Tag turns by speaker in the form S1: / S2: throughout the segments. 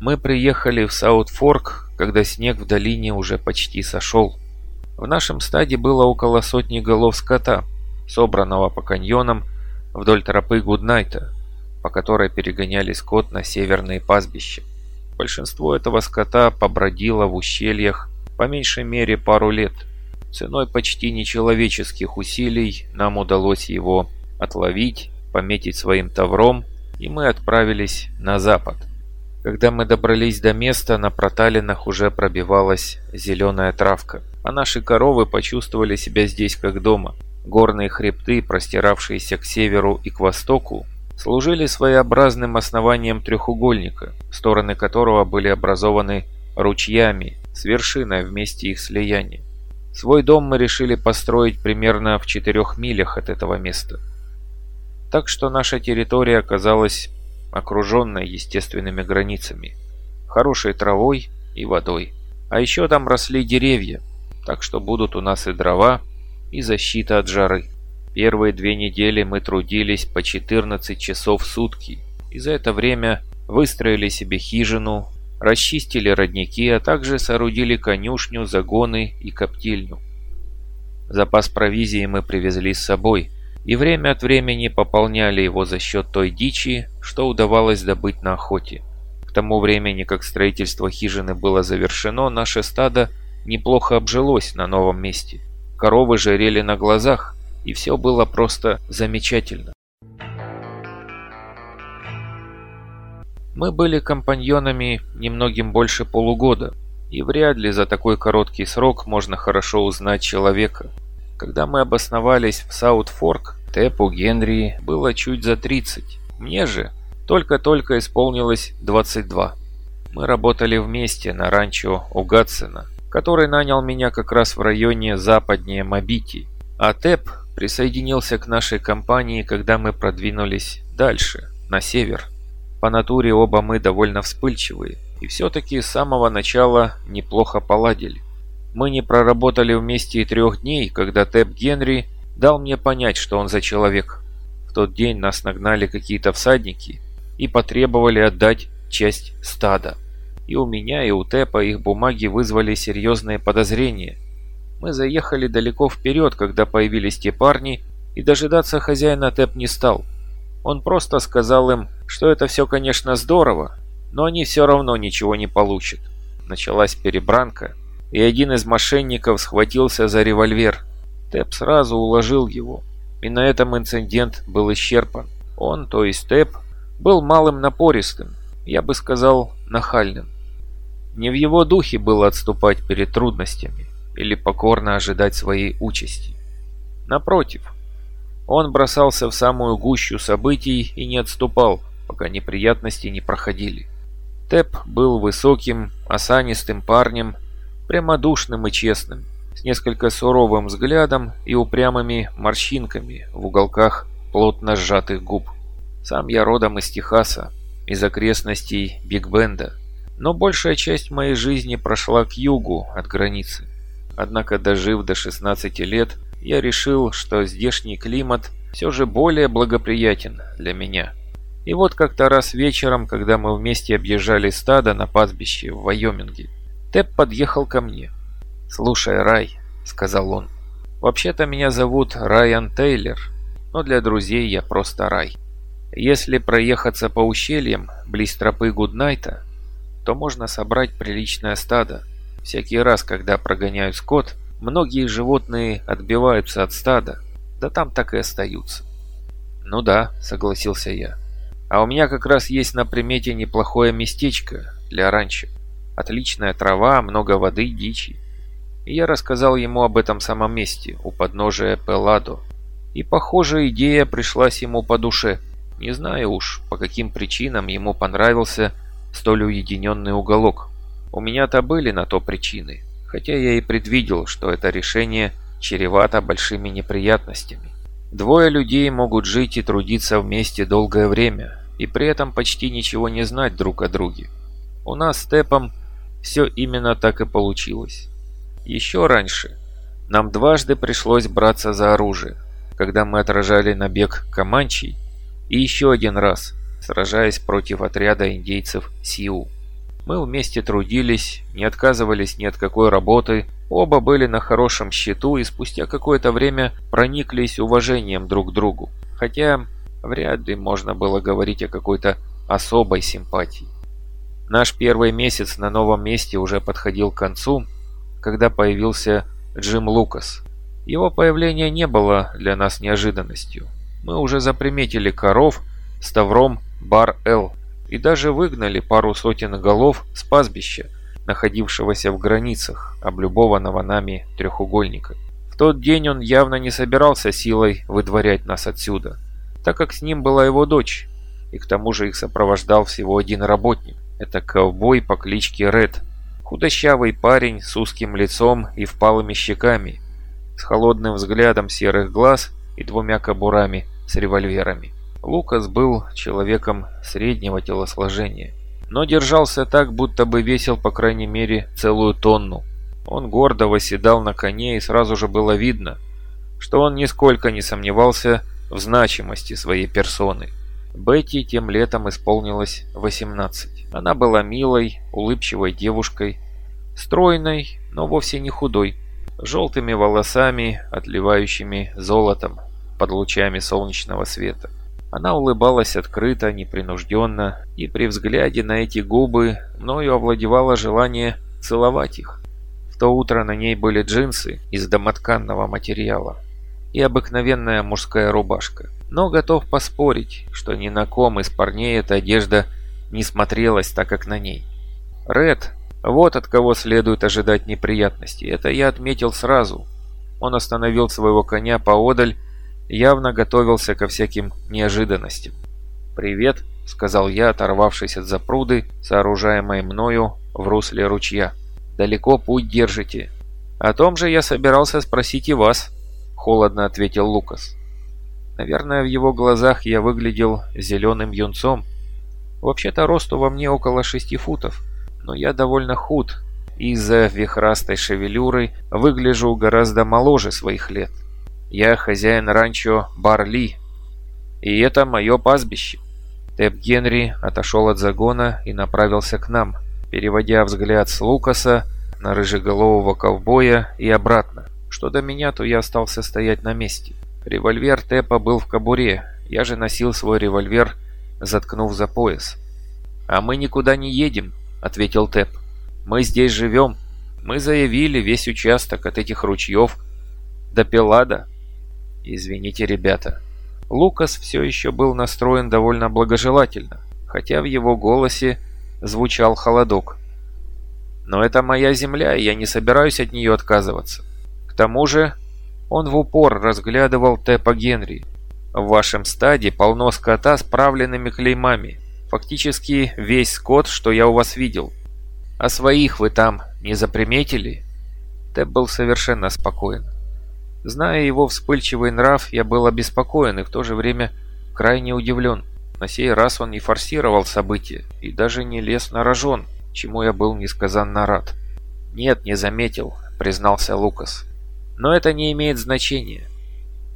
S1: Мы приехали в Саутфорк, когда снег в долине уже почти сошел. В нашем стаде было около сотни голов скота, собранного по каньонам вдоль тропы Гуднайта, по которой перегоняли скот на северные пастбища. Большинство этого скота побродило в ущельях по меньшей мере пару лет. Ценой почти нечеловеческих усилий нам удалось его отловить, пометить своим тавром, и мы отправились на запад. Когда мы добрались до места, на проталинах уже пробивалась зеленая травка, а наши коровы почувствовали себя здесь как дома. Горные хребты, простиравшиеся к северу и к востоку, служили своеобразным основанием треугольника, стороны которого были образованы ручьями с вершиной в месте их слияния. Свой дом мы решили построить примерно в четырех милях от этого места. Так что наша территория оказалась окруженная естественными границами, хорошей травой и водой. А еще там росли деревья, так что будут у нас и дрова, и защита от жары. Первые две недели мы трудились по 14 часов в сутки, и за это время выстроили себе хижину, расчистили родники, а также соорудили конюшню, загоны и коптильню. Запас провизии мы привезли с собой – и время от времени пополняли его за счет той дичи, что удавалось добыть на охоте. К тому времени, как строительство хижины было завершено, наше стадо неплохо обжилось на новом месте. Коровы жарели на глазах, и все было просто замечательно. Мы были компаньонами немногим больше полугода, и вряд ли за такой короткий срок можно хорошо узнать человека. Когда мы обосновались в Саутфорк, Тэпу Генри было чуть за 30. Мне же только-только исполнилось 22. Мы работали вместе на ранчо у Гатсена, который нанял меня как раз в районе западнее Мобити. А Тэп присоединился к нашей компании, когда мы продвинулись дальше, на север. По натуре оба мы довольно вспыльчивые, и все-таки с самого начала неплохо поладили. Мы не проработали вместе и трех дней, когда Тэп Генри дал мне понять, что он за человек. В тот день нас нагнали какие-то всадники и потребовали отдать часть стада. И у меня, и у Тэпа их бумаги вызвали серьезные подозрения. Мы заехали далеко вперед, когда появились те парни, и дожидаться хозяина Тэп не стал. Он просто сказал им, что это все, конечно, здорово, но они все равно ничего не получат. Началась перебранка, и один из мошенников схватился за револьвер. Тэп сразу уложил его, и на этом инцидент был исчерпан. Он, то есть Тэп, был малым напористым, я бы сказал, нахальным. Не в его духе было отступать перед трудностями или покорно ожидать своей участи. Напротив, он бросался в самую гущу событий и не отступал, пока неприятности не проходили. Тэп был высоким, осанистым парнем прямодушным и честным, с несколько суровым взглядом и упрямыми морщинками в уголках плотно сжатых губ. Сам я родом из Техаса, из окрестностей Биг-Бенда, но большая часть моей жизни прошла к югу от границы. Однако, дожив до 16 лет, я решил, что здешний климат все же более благоприятен для меня. И вот как-то раз вечером, когда мы вместе объезжали стадо на пастбище в Вайоминге, Тэп подъехал ко мне. «Слушай, Рай», — сказал он, — «вообще-то меня зовут Райан Тейлор, но для друзей я просто Рай. Если проехаться по ущельям, близ тропы Гуднайта, то можно собрать приличное стадо. Всякий раз, когда прогоняют скот, многие животные отбиваются от стада, да там так и остаются». «Ну да», — согласился я. «А у меня как раз есть на примете неплохое местечко для ранчо. Отличная трава, много воды, дичи. И я рассказал ему об этом самом месте, у подножия Пеладо. И, похоже, идея пришлась ему по душе. Не знаю уж, по каким причинам ему понравился столь уединенный уголок. У меня-то были на то причины, хотя я и предвидел, что это решение чревато большими неприятностями. Двое людей могут жить и трудиться вместе долгое время, и при этом почти ничего не знать друг о друге. У нас с Тепом все именно так и получилось. Еще раньше нам дважды пришлось браться за оружие, когда мы отражали набег Команчей, и еще один раз, сражаясь против отряда индейцев Сиу. Мы вместе трудились, не отказывались ни от какой работы, оба были на хорошем счету и спустя какое-то время прониклись уважением друг к другу. Хотя вряд ли можно было говорить о какой-то особой симпатии. Наш первый месяц на новом месте уже подходил к концу, когда появился Джим Лукас. Его появление не было для нас неожиданностью. Мы уже заприметили коров с тавром Бар-Эл и даже выгнали пару сотен голов с пастбища, находившегося в границах облюбованного нами трехугольника. В тот день он явно не собирался силой выдворять нас отсюда, так как с ним была его дочь, и к тому же их сопровождал всего один работник. Это ковбой по кличке Ред, худощавый парень с узким лицом и впалыми щеками, с холодным взглядом серых глаз и двумя кобурами с револьверами. Лукас был человеком среднего телосложения, но держался так, будто бы весил по крайней мере целую тонну. Он гордо восседал на коне и сразу же было видно, что он нисколько не сомневался в значимости своей персоны. Бетти тем летом исполнилось 18. Она была милой, улыбчивой девушкой, стройной, но вовсе не худой, желтыми волосами, отливающими золотом под лучами солнечного света. Она улыбалась открыто, непринужденно, и при взгляде на эти губы мною овладевало желание целовать их. В то утро на ней были джинсы из домотканного материала и обыкновенная мужская рубашка. Но готов поспорить, что ни на ком из парней эта одежда не смотрелась так, как на ней. Ред, вот от кого следует ожидать неприятностей, это я отметил сразу. Он остановил своего коня поодаль явно готовился ко всяким неожиданностям. «Привет», — сказал я, оторвавшись от запруды, сооружаемой мною в русле ручья. «Далеко путь держите». «О том же я собирался спросить и вас», — холодно ответил Лукас. Наверное, в его глазах я выглядел зеленым юнцом. Вообще-то росту во мне около шести футов, но я довольно худ, из-за вихрастой шевелюры выгляжу гораздо моложе своих лет. Я хозяин ранчо Барли, и это мое пастбище. Тэп Генри отошел от загона и направился к нам, переводя взгляд с Лукаса на рыжеголового ковбоя и обратно. Что до меня, то я остался стоять на месте. Револьвер Тэпа был в кобуре, я же носил свой револьвер, заткнув за пояс. «А мы никуда не едем», — ответил Тэп. «Мы здесь живем. Мы заявили весь участок от этих ручьев до Пелада «Извините, ребята». Лукас все еще был настроен довольно благожелательно, хотя в его голосе звучал холодок. «Но это моя земля, и я не собираюсь от нее отказываться. К тому же он в упор разглядывал Тэпа Генри. В вашем стаде полно скота с правленными клеймами. Фактически весь скот, что я у вас видел. А своих вы там не заприметили?» Тэп был совершенно спокоен. Зная его вспыльчивый нрав, я был обеспокоен и в то же время крайне удивлен. На сей раз он не форсировал события и даже не лез на рожон, чему я был несказанно рад. «Нет, не заметил», — признался Лукас. «Но это не имеет значения.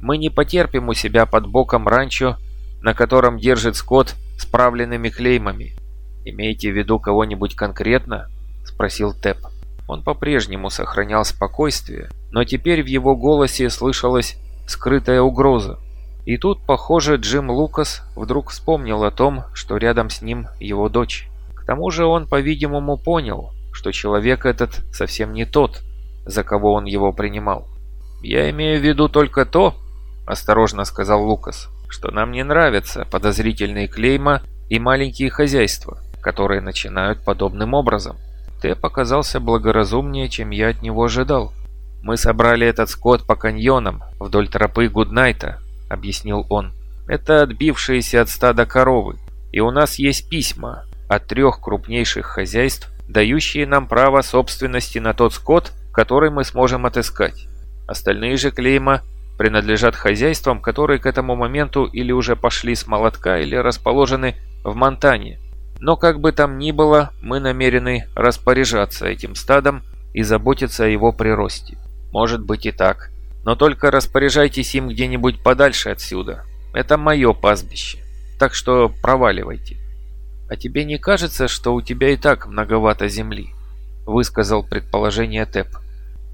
S1: Мы не потерпим у себя под боком ранчо, на котором держит скот с правленными клеймами. Имеете в виду кого-нибудь конкретно?» — спросил Тэп. Он по-прежнему сохранял спокойствие, но теперь в его голосе слышалась скрытая угроза. И тут, похоже, Джим Лукас вдруг вспомнил о том, что рядом с ним его дочь. К тому же он, по-видимому, понял, что человек этот совсем не тот, за кого он его принимал. «Я имею в виду только то», – осторожно сказал Лукас, – «что нам не нравятся подозрительные клейма и маленькие хозяйства, которые начинают подобным образом». Ты показался благоразумнее, чем я от него ожидал. Мы собрали этот скот по каньонам, вдоль тропы Гуднайта, объяснил он. Это отбившиеся от стада коровы. И у нас есть письма от трех крупнейших хозяйств, дающие нам право собственности на тот скот, который мы сможем отыскать. Остальные же клейма принадлежат хозяйствам, которые к этому моменту или уже пошли с молотка, или расположены в Монтане, но как бы там ни было, мы намерены распоряжаться этим стадом и заботиться о его приросте. Может быть и так. Но только распоряжайтесь им где-нибудь подальше отсюда. Это мое пастбище. Так что проваливайте. «А тебе не кажется, что у тебя и так многовато земли?» — высказал предположение Тэп.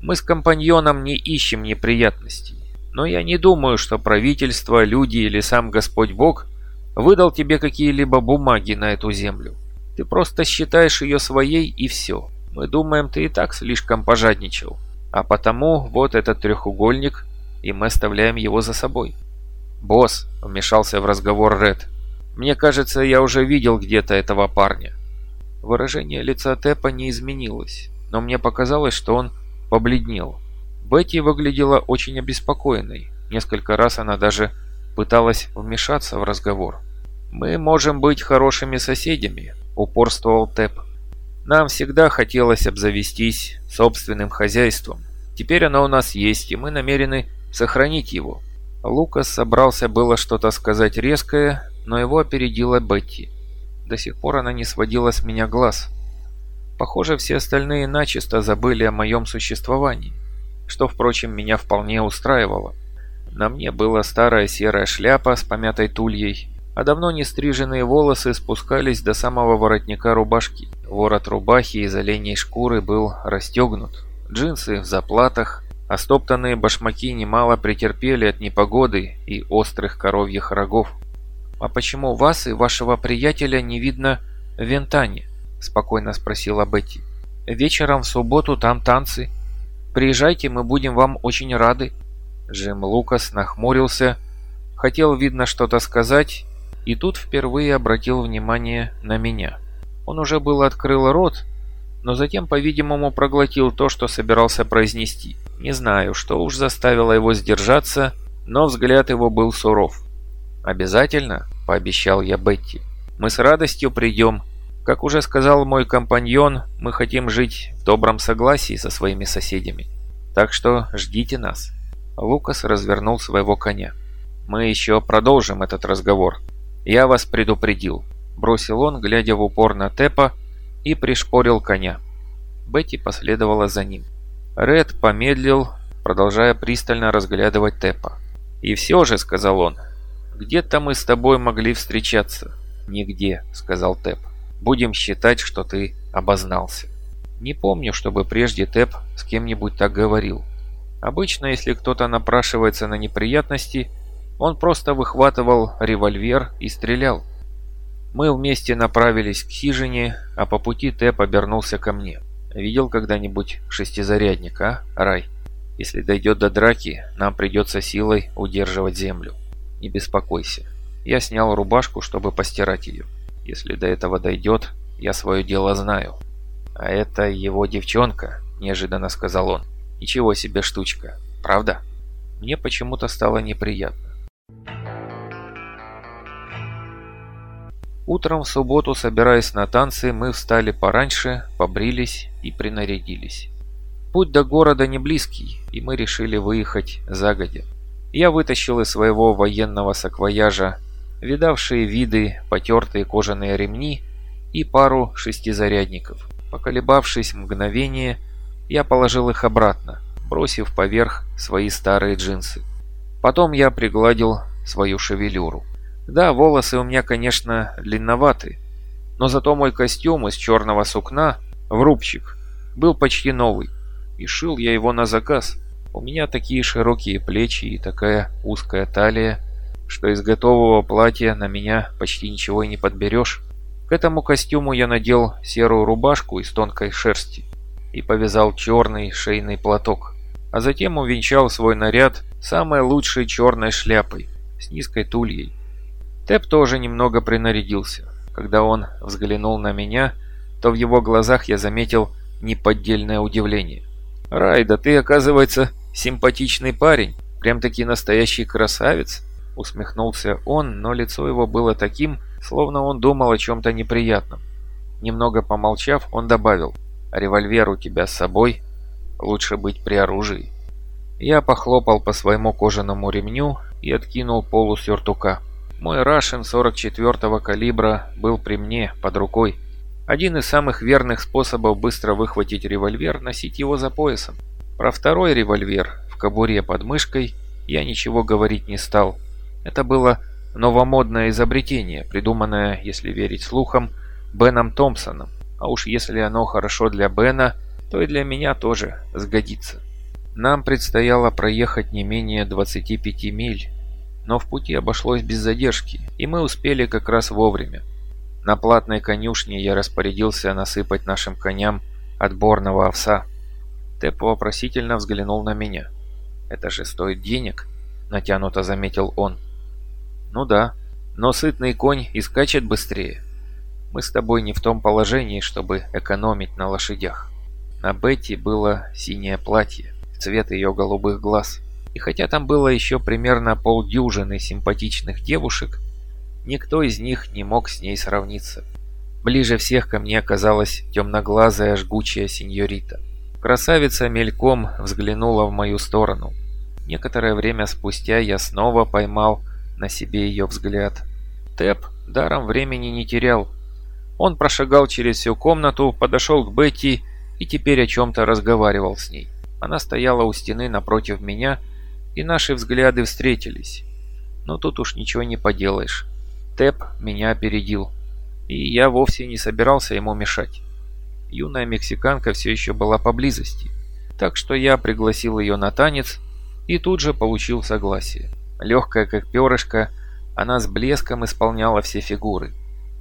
S1: «Мы с компаньоном не ищем неприятностей, но я не думаю, что правительство, люди или сам Господь Бог выдал тебе какие-либо бумаги на эту землю. Ты просто считаешь ее своей и все. Мы думаем, ты и так слишком пожадничал. А потому вот этот трехугольник, и мы оставляем его за собой». «Босс», — вмешался в разговор Ред, мне кажется, я уже видел где-то этого парня. Выражение лица Тэпа не изменилось, но мне показалось, что он побледнел. Бетти выглядела очень обеспокоенной. Несколько раз она даже пыталась вмешаться в разговор. «Мы можем быть хорошими соседями», — упорствовал Тэп. «Нам всегда хотелось обзавестись собственным хозяйством. Теперь оно у нас есть, и мы намерены сохранить его». Лукас собрался было что-то сказать резкое, но его опередила Бетти. До сих пор она не сводила с меня глаз. Похоже, все остальные начисто забыли о моем существовании, что, впрочем, меня вполне устраивало. На мне была старая серая шляпа с помятой тульей, а давно не стриженные волосы спускались до самого воротника рубашки. Ворот рубахи из оленей шкуры был расстегнут, джинсы в заплатах, а стоптанные башмаки немало претерпели от непогоды и острых коровьих рогов. «А почему вас и вашего приятеля не видно в Вентане?» – спокойно спросила Бетти. «Вечером в субботу там танцы. Приезжайте, мы будем вам очень рады». Джим Лукас нахмурился, хотел, видно, что-то сказать, и тут впервые обратил внимание на меня. Он уже был открыл рот, но затем, по-видимому, проглотил то, что собирался произнести. Не знаю, что уж заставило его сдержаться, но взгляд его был суров. «Обязательно?» – пообещал я Бетти. «Мы с радостью придем. Как уже сказал мой компаньон, мы хотим жить в добром согласии со своими соседями. Так что ждите нас». Лукас развернул своего коня. «Мы еще продолжим этот разговор. Я вас предупредил», – бросил он, глядя в упор на Тепа, и пришпорил коня. Бетти последовала за ним. Ред помедлил, продолжая пристально разглядывать Тепа. «И все же», — сказал он, где-то мы с тобой могли встречаться». «Нигде», — сказал Тэп. «Будем считать, что ты обознался». Не помню, чтобы прежде Тэп с кем-нибудь так говорил. Обычно, если кто-то напрашивается на неприятности, он просто выхватывал револьвер и стрелял. Мы вместе направились к хижине, а по пути Тэп обернулся ко мне. «Видел когда-нибудь шестизарядник, а, Рай? Если дойдет до драки, нам придется силой удерживать землю». Не беспокойся. Я снял рубашку, чтобы постирать ее. Если до этого дойдет, я свое дело знаю. А это его девчонка, неожиданно сказал он. Ничего себе штучка, правда? Мне почему-то стало неприятно. Утром в субботу, собираясь на танцы, мы встали пораньше, побрились и принарядились. Путь до города не близкий, и мы решили выехать загодя. Я вытащил из своего военного саквояжа видавшие виды потертые кожаные ремни и пару шестизарядников. Поколебавшись мгновение, я положил их обратно, бросив поверх свои старые джинсы. Потом я пригладил свою шевелюру. Да, волосы у меня, конечно, длинноваты, но зато мой костюм из черного сукна, в рубчик, был почти новый, и шил я его на заказ. У меня такие широкие плечи и такая узкая талия, что из готового платья на меня почти ничего и не подберешь. К этому костюму я надел серую рубашку из тонкой шерсти и повязал черный шейный платок, а затем увенчал свой наряд самой лучшей черной шляпой с низкой тульей. Тэп тоже немного принарядился. Когда он взглянул на меня, то в его глазах я заметил неподдельное удивление. «Рай, да ты, оказывается, Симпатичный парень, прям-таки настоящий красавец, усмехнулся он, но лицо его было таким, словно он думал о чем-то неприятном. Немного помолчав, он добавил, «Револьвер у тебя с собой? Лучше быть при оружии». Я похлопал по своему кожаному ремню и откинул полу сюртука. Мой Рашен 44-го калибра был при мне, под рукой. Один из самых верных способов быстро выхватить револьвер – носить его за поясом. Про второй револьвер в кобуре под мышкой я ничего говорить не стал. Это было новомодное изобретение, придуманное, если верить слухам, Беном Томпсоном. А уж если оно хорошо для Бена, то и для меня тоже сгодится. Нам предстояло проехать не менее 25 миль, но в пути обошлось без задержки, и мы успели как раз вовремя. На платной конюшне я распорядился насыпать нашим коням отборного овса. Тэп вопросительно взглянул на меня. «Это же стоит денег», — натянуто заметил он. «Ну да, но сытный конь и скачет быстрее. Мы с тобой не в том положении, чтобы экономить на лошадях». На Бетти было синее платье, цвет ее голубых глаз. И хотя там было еще примерно полдюжины симпатичных девушек, никто из них не мог с ней сравниться. Ближе всех ко мне оказалась темноглазая жгучая сеньорита. Красавица мельком взглянула в мою сторону. Некоторое время спустя я снова поймал на себе ее взгляд. Тэп даром времени не терял. Он прошагал через всю комнату, подошел к Бетти и теперь о чем-то разговаривал с ней. Она стояла у стены напротив меня, и наши взгляды встретились. Но тут уж ничего не поделаешь. Тэп меня опередил, и я вовсе не собирался ему мешать. Юная мексиканка все еще была поблизости, так что я пригласил ее на танец и тут же получил согласие. Легкая как перышко, она с блеском исполняла все фигуры.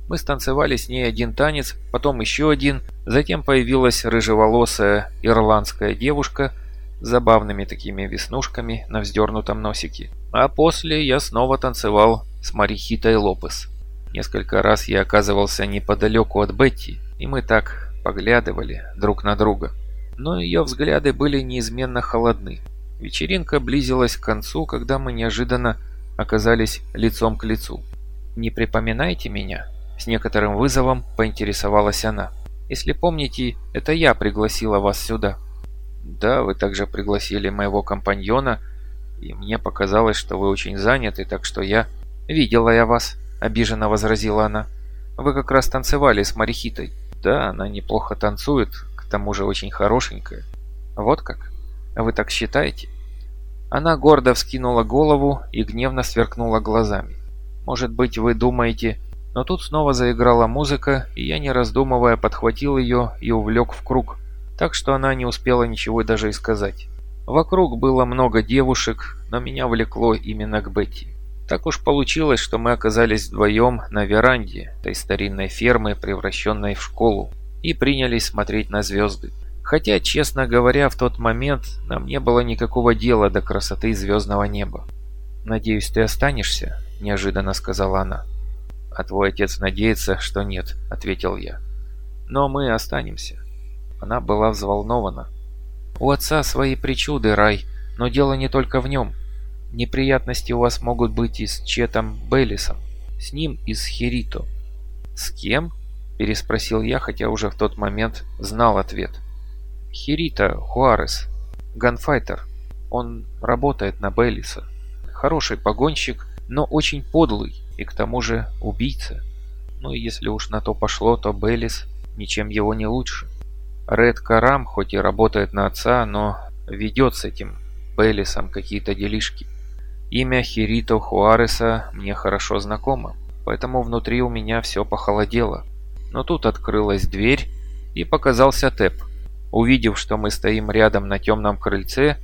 S1: Мы станцевали с ней один танец, потом еще один, затем появилась рыжеволосая ирландская девушка с забавными такими веснушками на вздернутом носике. А после я снова танцевал с Марихитой Лопес. Несколько раз я оказывался неподалеку от Бетти, и мы так поглядывали друг на друга. Но ее взгляды были неизменно холодны. Вечеринка близилась к концу, когда мы неожиданно оказались лицом к лицу. «Не припоминаете меня?» С некоторым вызовом поинтересовалась она. «Если помните, это я пригласила вас сюда». «Да, вы также пригласили моего компаньона, и мне показалось, что вы очень заняты, так что я...» «Видела я вас», — обиженно возразила она. «Вы как раз танцевали с Марихитой». «Да, она неплохо танцует, к тому же очень хорошенькая». «Вот как? Вы так считаете?» Она гордо вскинула голову и гневно сверкнула глазами. «Может быть, вы думаете, но тут снова заиграла музыка, и я, не раздумывая, подхватил ее и увлек в круг, так что она не успела ничего даже и сказать. Вокруг было много девушек, но меня влекло именно к Бетти. Так уж получилось, что мы оказались вдвоем на веранде этой старинной фермы, превращенной в школу, и принялись смотреть на звезды. Хотя, честно говоря, в тот момент нам не было никакого дела до красоты звездного неба. «Надеюсь, ты останешься?» – неожиданно сказала она. «А твой отец надеется, что нет», — ответил я. «Но мы останемся». Она была взволнована. «У отца свои причуды, Рай, но дело не только в нем. Неприятности у вас могут быть и с Четом Беллисом, с ним и с Херито». «С кем?» – переспросил я, хотя уже в тот момент знал ответ. «Херито Хуарес, ганфайтер. Он работает на Беллиса. Хороший погонщик, но очень подлый и к тому же убийца. Ну и если уж на то пошло, то Беллис ничем его не лучше. Ред Карам хоть и работает на отца, но ведет с этим Беллисом какие-то делишки. Имя Хирито Хуареса мне хорошо знакомо, поэтому внутри у меня все похолодело. Но тут открылась дверь, и показался Тэп. Увидев, что мы стоим рядом на темном крыльце,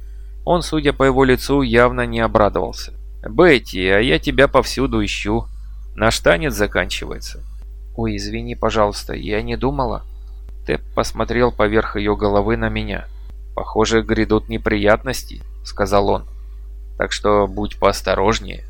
S1: он, судя по его лицу, явно не обрадовался. «Бетти, а я тебя повсюду ищу. Наш танец заканчивается». «Ой, извини, пожалуйста, я не думала». Тэп посмотрел поверх ее головы на меня. «Похоже, грядут неприятности», — сказал он. «Так что будь поосторожнее».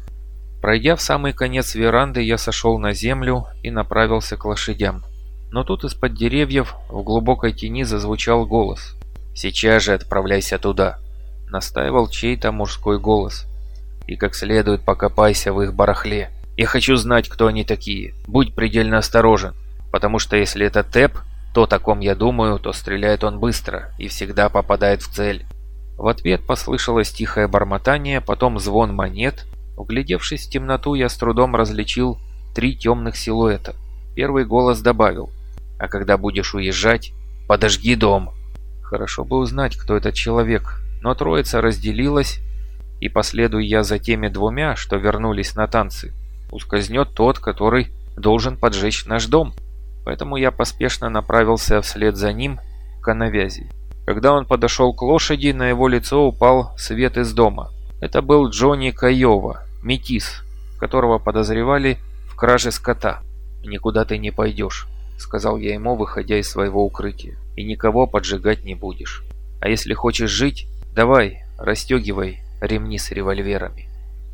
S1: Пройдя в самый конец веранды, я сошел на землю и направился к лошадям. Но тут из-под деревьев в глубокой тени зазвучал голос. «Сейчас же отправляйся туда», — настаивал чей-то мужской голос и как следует покопайся в их барахле. Я хочу знать, кто они такие. Будь предельно осторожен, потому что если это Тэп, то, о ком я думаю, то стреляет он быстро и всегда попадает в цель. В ответ послышалось тихое бормотание, потом звон монет. Углядевшись в темноту, я с трудом различил три темных силуэта. Первый голос добавил, «А когда будешь уезжать, подожги дом». Хорошо бы узнать, кто этот человек, но троица разделилась, и последую я за теми двумя, что вернулись на танцы, ускользнет тот, который должен поджечь наш дом. поэтому я поспешно направился вслед за ним к навязи. Когда он подошел к лошади, на его лицо упал свет из дома. Это был Джонни Каева, метис, которого подозревали в краже скота. «Никуда ты не пойдешь», — сказал я ему, выходя из своего укрытия. «И никого поджигать не будешь. А если хочешь жить, давай, расстегивай ремни с револьверами.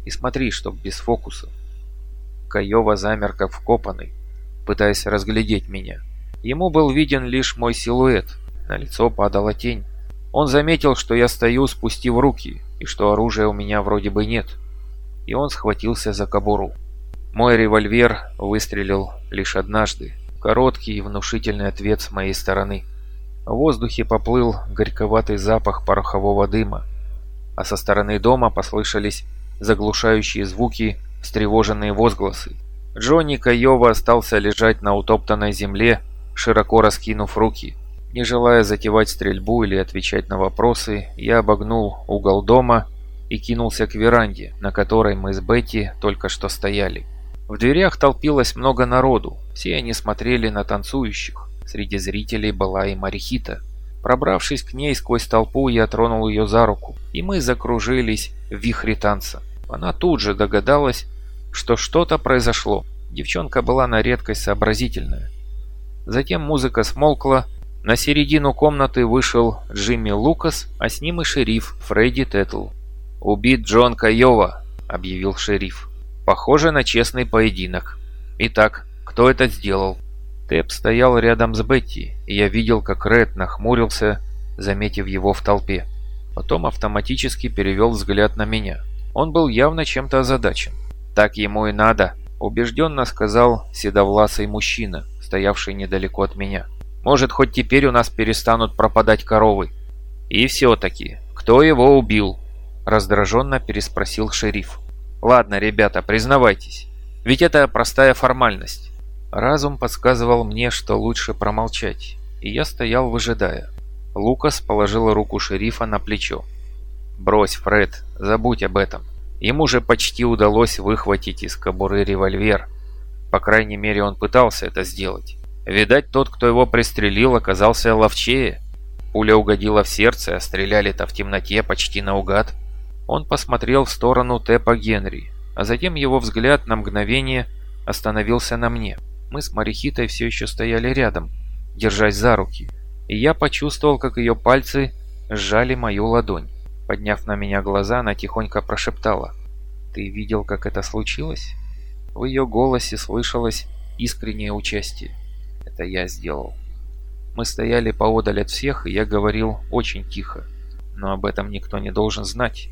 S1: И смотри, чтоб без фокуса». Каева замер как вкопанный, пытаясь разглядеть меня. Ему был виден лишь мой силуэт, на лицо падала тень. Он заметил, что я стою, спустив руки, и что оружия у меня вроде бы нет. И он схватился за кобуру. Мой револьвер выстрелил лишь однажды. Короткий и внушительный ответ с моей стороны. В воздухе поплыл горьковатый запах порохового дыма, а со стороны дома послышались заглушающие звуки, встревоженные возгласы. Джонни Каева остался лежать на утоптанной земле, широко раскинув руки. Не желая затевать стрельбу или отвечать на вопросы, я обогнул угол дома и кинулся к веранде, на которой мы с Бетти только что стояли. В дверях толпилось много народу, все они смотрели на танцующих. Среди зрителей была и Марихита. Пробравшись к ней сквозь толпу, я тронул ее за руку, и мы закружились в вихре танца. Она тут же догадалась, что что-то произошло. Девчонка была на редкость сообразительная. Затем музыка смолкла, на середину комнаты вышел Джимми Лукас, а с ним и шериф Фредди Тетл. «Убит Джон Кайова», — объявил шериф. «Похоже на честный поединок. Итак, кто это сделал?» Тэп стоял рядом с Бетти, и я видел, как Ред нахмурился, заметив его в толпе. Потом автоматически перевел взгляд на меня. Он был явно чем-то озадачен. «Так ему и надо», — убежденно сказал седовласый мужчина, стоявший недалеко от меня. Может, хоть теперь у нас перестанут пропадать коровы. И все-таки, кто его убил? Раздраженно переспросил шериф. Ладно, ребята, признавайтесь. Ведь это простая формальность. Разум подсказывал мне, что лучше промолчать, и я стоял, выжидая. Лукас положил руку шерифа на плечо. «Брось, Фред, забудь об этом. Ему же почти удалось выхватить из кобуры револьвер. По крайней мере, он пытался это сделать. Видать, тот, кто его пристрелил, оказался ловчее. Пуля угодила в сердце, а стреляли-то в темноте почти наугад. Он посмотрел в сторону Тэпа Генри, а затем его взгляд на мгновение остановился на мне. Мы с Марихитой все еще стояли рядом, держась за руки, и я почувствовал, как ее пальцы сжали мою ладонь. Подняв на меня глаза, она тихонько прошептала. «Ты видел, как это случилось?» В ее голосе слышалось искреннее участие. Это я сделал. Мы стояли поодаль от всех, и я говорил очень тихо. Но об этом никто не должен знать,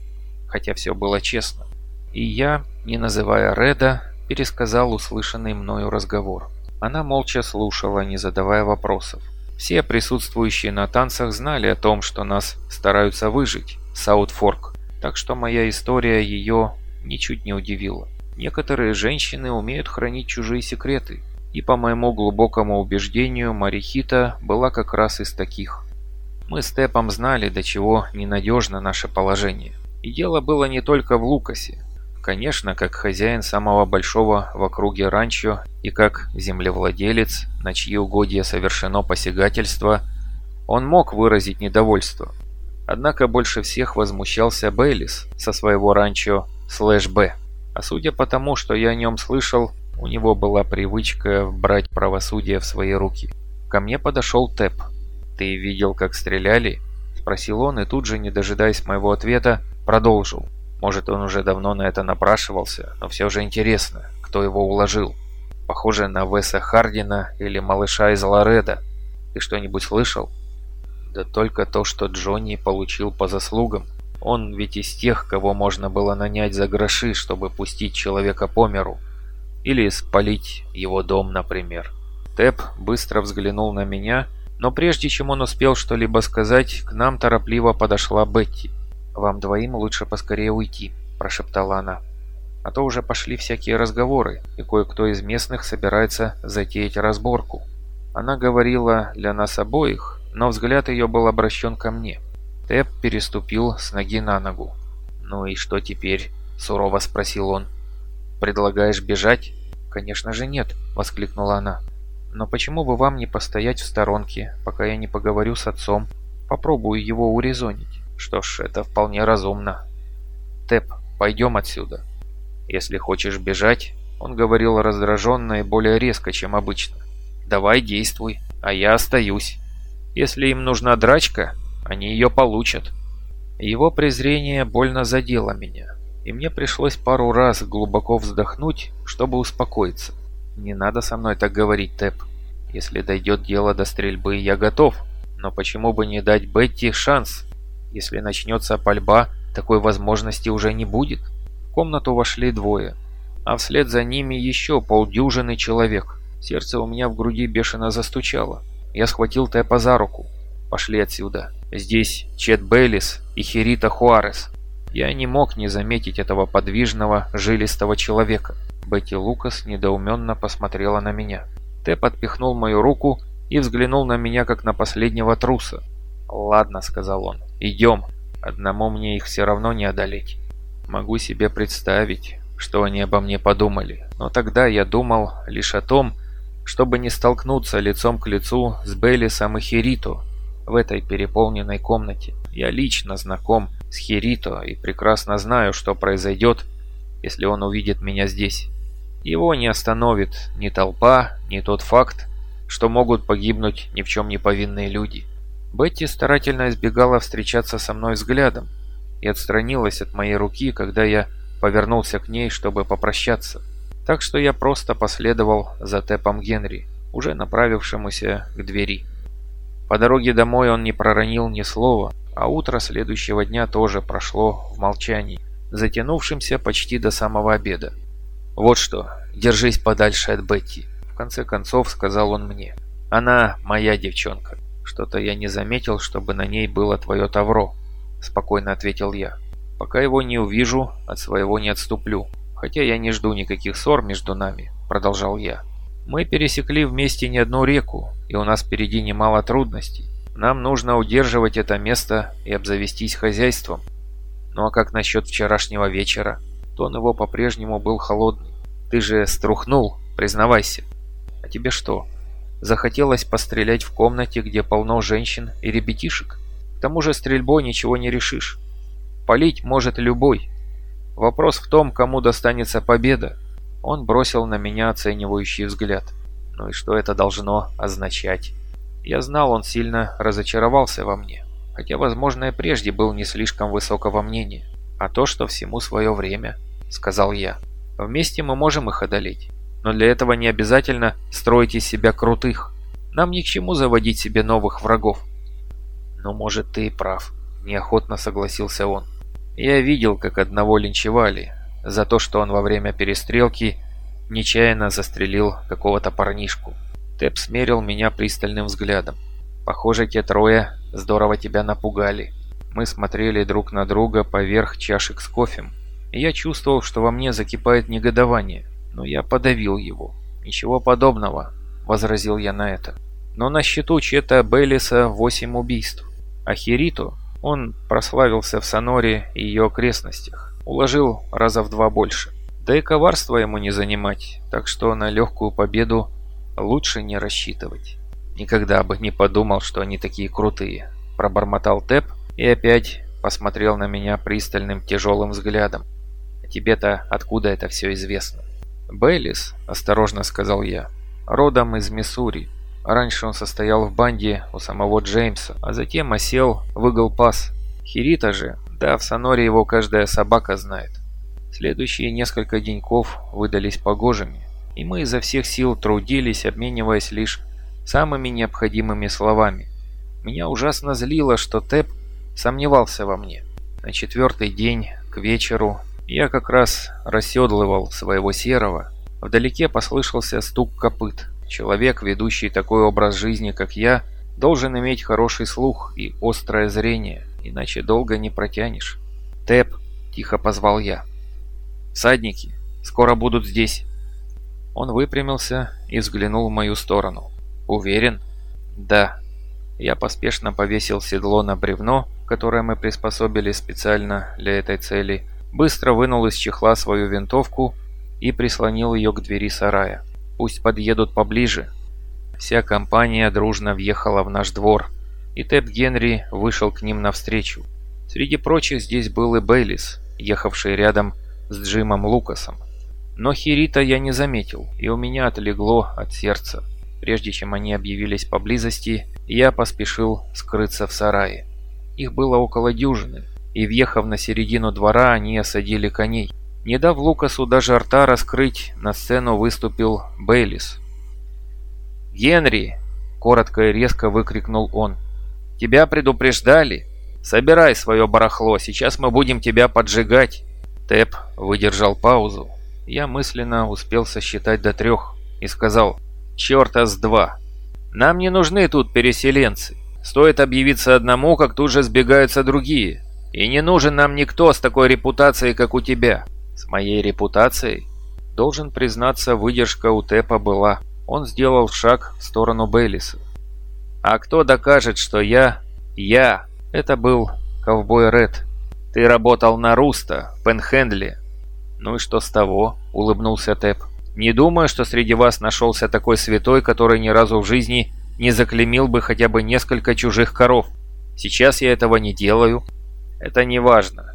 S1: хотя все было честно. И я, не называя Реда, пересказал услышанный мною разговор. Она молча слушала, не задавая вопросов. Все присутствующие на танцах знали о том, что нас стараются выжить, Саутфорк, так что моя история ее ничуть не удивила. Некоторые женщины умеют хранить чужие секреты, и по моему глубокому убеждению, Марихита была как раз из таких. Мы с Тепом знали, до чего ненадежно наше положение. И дело было не только в Лукасе. Конечно, как хозяин самого большого в округе ранчо и как землевладелец, на чьи угодья совершено посягательство, он мог выразить недовольство. Однако больше всех возмущался Бейлис со своего ранчо слэш Б. А судя по тому, что я о нем слышал, у него была привычка брать правосудие в свои руки. Ко мне подошел Тэп. «Ты видел, как стреляли?» Спросил он и тут же, не дожидаясь моего ответа, продолжил. Может, он уже давно на это напрашивался, но все же интересно, кто его уложил. Похоже на Веса Хардина или малыша из Лореда. Ты что-нибудь слышал? Да только то, что Джонни получил по заслугам. Он ведь из тех, кого можно было нанять за гроши, чтобы пустить человека по миру. Или спалить его дом, например. Тэп быстро взглянул на меня, но прежде чем он успел что-либо сказать, к нам торопливо подошла Бетти. «Вам двоим лучше поскорее уйти», – прошептала она. «А то уже пошли всякие разговоры, и кое-кто из местных собирается затеять разборку». Она говорила для нас обоих, но взгляд ее был обращен ко мне. Тэп переступил с ноги на ногу. «Ну и что теперь?» – сурово спросил он. Предлагаешь бежать?» «Конечно же нет», — воскликнула она. Но почему бы вам не постоять в сторонке, пока я не поговорю с отцом? Попробую его урезонить. Что ж, это вполне разумно. Тэп, пойдем отсюда. Если хочешь бежать, он говорил раздраженно и более резко, чем обычно. Давай действуй, а я остаюсь. Если им нужна драчка, они ее получат. Его презрение больно задело меня, и мне пришлось пару раз глубоко вздохнуть, чтобы успокоиться. Не надо со мной так говорить, Тэп. Если дойдет дело до стрельбы, я готов. Но почему бы не дать Бетти шанс? Если начнется пальба, такой возможности уже не будет. В комнату вошли двое, а вслед за ними еще полдюжины человек. Сердце у меня в груди бешено застучало. Я схватил Тэпа за руку. Пошли отсюда. Здесь Чет Бейлис и Хирита Хуарес. Я не мог не заметить этого подвижного, жилистого человека. Бетти Лукас недоуменно посмотрела на меня. Тэп отпихнул мою руку и взглянул на меня, как на последнего труса. «Ладно», — сказал он, — «идем. Одному мне их все равно не одолеть. Могу себе представить, что они обо мне подумали. Но тогда я думал лишь о том, чтобы не столкнуться лицом к лицу с Беллисом и Хирито в этой переполненной комнате. Я лично знаком с Хирито и прекрасно знаю, что произойдет, если он увидит меня здесь. Его не остановит ни толпа, ни тот факт, что могут погибнуть ни в чем не повинные люди. Бетти старательно избегала встречаться со мной взглядом и отстранилась от моей руки, когда я повернулся к ней, чтобы попрощаться. Так что я просто последовал за Тэпом Генри, уже направившемуся к двери. По дороге домой он не проронил ни слова, а утро следующего дня тоже прошло в молчании, затянувшемся почти до самого обеда. «Вот что, держись подальше от Бетти», — в конце концов сказал он мне. «Она моя девчонка. Что-то я не заметил, чтобы на ней было твое тавро», — спокойно ответил я. «Пока его не увижу, от своего не отступлю. Хотя я не жду никаких ссор между нами», — продолжал я. «Мы пересекли вместе не одну реку, и у нас впереди немало трудностей. Нам нужно удерживать это место и обзавестись хозяйством. Ну а как насчет вчерашнего вечера?» Тон его по-прежнему был холодный. «Ты же струхнул, признавайся». «А тебе что, захотелось пострелять в комнате, где полно женщин и ребятишек? К тому же стрельбой ничего не решишь. Полить может любой. Вопрос в том, кому достанется победа». Он бросил на меня оценивающий взгляд. Ну и что это должно означать? Я знал, он сильно разочаровался во мне, хотя, возможно, и прежде был не слишком высокого мнения. А то, что всему свое время –— сказал я. «Вместе мы можем их одолеть. Но для этого не обязательно строить из себя крутых. Нам ни к чему заводить себе новых врагов». «Ну, может, ты и прав», — неохотно согласился он. «Я видел, как одного линчевали за то, что он во время перестрелки нечаянно застрелил какого-то парнишку. Тэп смерил меня пристальным взглядом. Похоже, те трое здорово тебя напугали. Мы смотрели друг на друга поверх чашек с кофем я чувствовал, что во мне закипает негодование, но я подавил его. «Ничего подобного», — возразил я на это. «Но на счету Чета Беллиса восемь убийств. А Хирито, он прославился в Соноре и ее окрестностях, уложил раза в два больше. Да и коварство ему не занимать, так что на легкую победу лучше не рассчитывать. Никогда бы не подумал, что они такие крутые», — пробормотал Тэп и опять посмотрел на меня пристальным тяжелым взглядом тебе-то откуда это все известно?» «Бейлис», — осторожно сказал я, — «родом из Миссури. Раньше он состоял в банде у самого Джеймса, а затем осел в Игл-Пас. Хирита же, да, в Соноре его каждая собака знает. Следующие несколько деньков выдались погожими, и мы изо всех сил трудились, обмениваясь лишь самыми необходимыми словами. Меня ужасно злило, что Тэп сомневался во мне. На четвертый день, к вечеру, я как раз расседлывал своего серого. Вдалеке послышался стук копыт. Человек, ведущий такой образ жизни, как я, должен иметь хороший слух и острое зрение, иначе долго не протянешь. «Тэп!» – тихо позвал я. «Садники! Скоро будут здесь!» Он выпрямился и взглянул в мою сторону. «Уверен?» «Да». Я поспешно повесил седло на бревно, которое мы приспособили специально для этой цели, быстро вынул из чехла свою винтовку и прислонил ее к двери сарая. «Пусть подъедут поближе». вся компания дружно въехала в наш двор, и Тэп Генри вышел к ним навстречу. Среди прочих здесь был и Бейлис, ехавший рядом с Джимом Лукасом. Но Хирита я не заметил, и у меня отлегло от сердца. Прежде чем они объявились поблизости, я поспешил скрыться в сарае. Их было около дюжины, и въехав на середину двора, они осадили коней. Не дав Лукасу даже рта раскрыть, на сцену выступил Бейлис. «Генри!» — коротко и резко выкрикнул он. «Тебя предупреждали? Собирай свое барахло, сейчас мы будем тебя поджигать!» Тэп выдержал паузу. Я мысленно успел сосчитать до трех и сказал «Черта с два! Нам не нужны тут переселенцы. Стоит объявиться одному, как тут же сбегаются другие. И не нужен нам никто с такой репутацией, как у тебя. С моей репутацией? Должен признаться, выдержка у Тэпа была. Он сделал шаг в сторону Бейлиса. А кто докажет, что я... Я... Это был ковбой Ред. Ты работал на Руста, в Пенхендле. Ну и что с того? Улыбнулся Тэп. Не думаю, что среди вас нашелся такой святой, который ни разу в жизни не заклемил бы хотя бы несколько чужих коров. Сейчас я этого не делаю. Это не важно.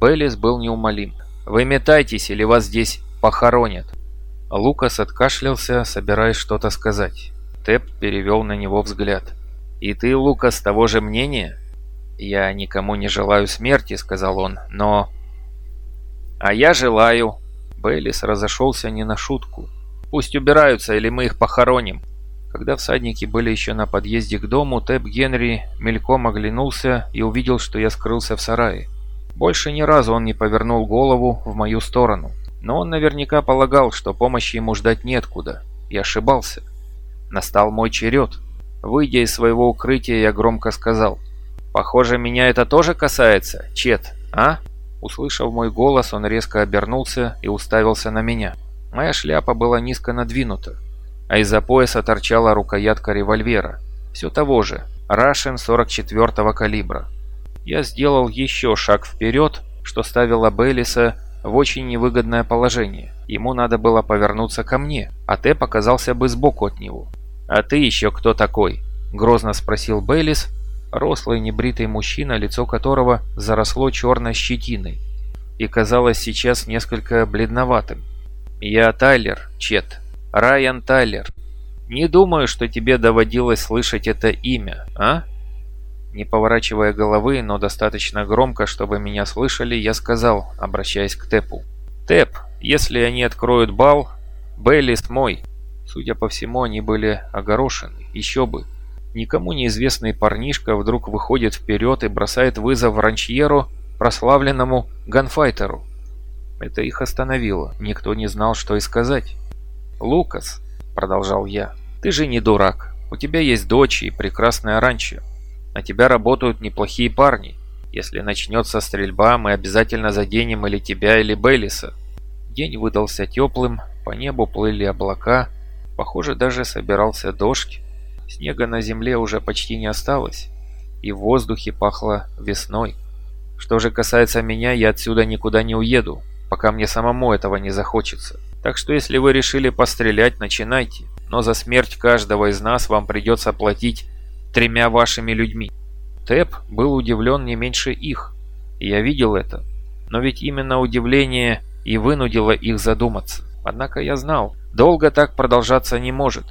S1: Беллис был неумолим. Вы метайтесь, или вас здесь похоронят. Лукас откашлялся, собираясь что-то сказать. Тэп перевел на него взгляд. «И ты, Лукас, того же мнения?» «Я никому не желаю смерти», — сказал он, — «но...» «А я желаю...» Бейлис разошелся не на шутку. «Пусть убираются, или мы их похороним». Когда всадники были еще на подъезде к дому, Тэп Генри мельком оглянулся и увидел, что я скрылся в сарае. Больше ни разу он не повернул голову в мою сторону. Но он наверняка полагал, что помощи ему ждать неоткуда. И ошибался. Настал мой черед. Выйдя из своего укрытия, я громко сказал. «Похоже, меня это тоже касается, Чет, а?» Услышав мой голос, он резко обернулся и уставился на меня. Моя шляпа была низко надвинута, а из-за пояса торчала рукоятка револьвера. Все того же, Рашен 44-го калибра. Я сделал еще шаг вперед, что ставило Бейлиса в очень невыгодное положение. Ему надо было повернуться ко мне, а Тэ показался бы сбоку от него. «А ты еще кто такой?» – грозно спросил Бейлис, рослый небритый мужчина, лицо которого заросло черной щетиной и казалось сейчас несколько бледноватым. «Я Тайлер, Чет. Райан Тайлер. Не думаю, что тебе доводилось слышать это имя, а?» Не поворачивая головы, но достаточно громко, чтобы меня слышали, я сказал, обращаясь к Тэпу. «Тэп, если они откроют бал, Бейлис мой». Судя по всему, они были огорошены. Еще бы. Никому неизвестный парнишка вдруг выходит вперед и бросает вызов ранчьеру, прославленному ганфайтеру. Это их остановило. Никто не знал, что и сказать. «Лукас», — продолжал я, — «ты же не дурак. У тебя есть дочь и прекрасная ранчо. На тебя работают неплохие парни. Если начнется стрельба, мы обязательно заденем или тебя, или Беллиса. День выдался теплым, по небу плыли облака. Похоже, даже собирался дождь. Снега на земле уже почти не осталось. И в воздухе пахло весной. Что же касается меня, я отсюда никуда не уеду, пока мне самому этого не захочется. Так что если вы решили пострелять, начинайте. Но за смерть каждого из нас вам придется платить тремя вашими людьми. Тэп был удивлен не меньше их, и я видел это. Но ведь именно удивление и вынудило их задуматься. Однако я знал, долго так продолжаться не может.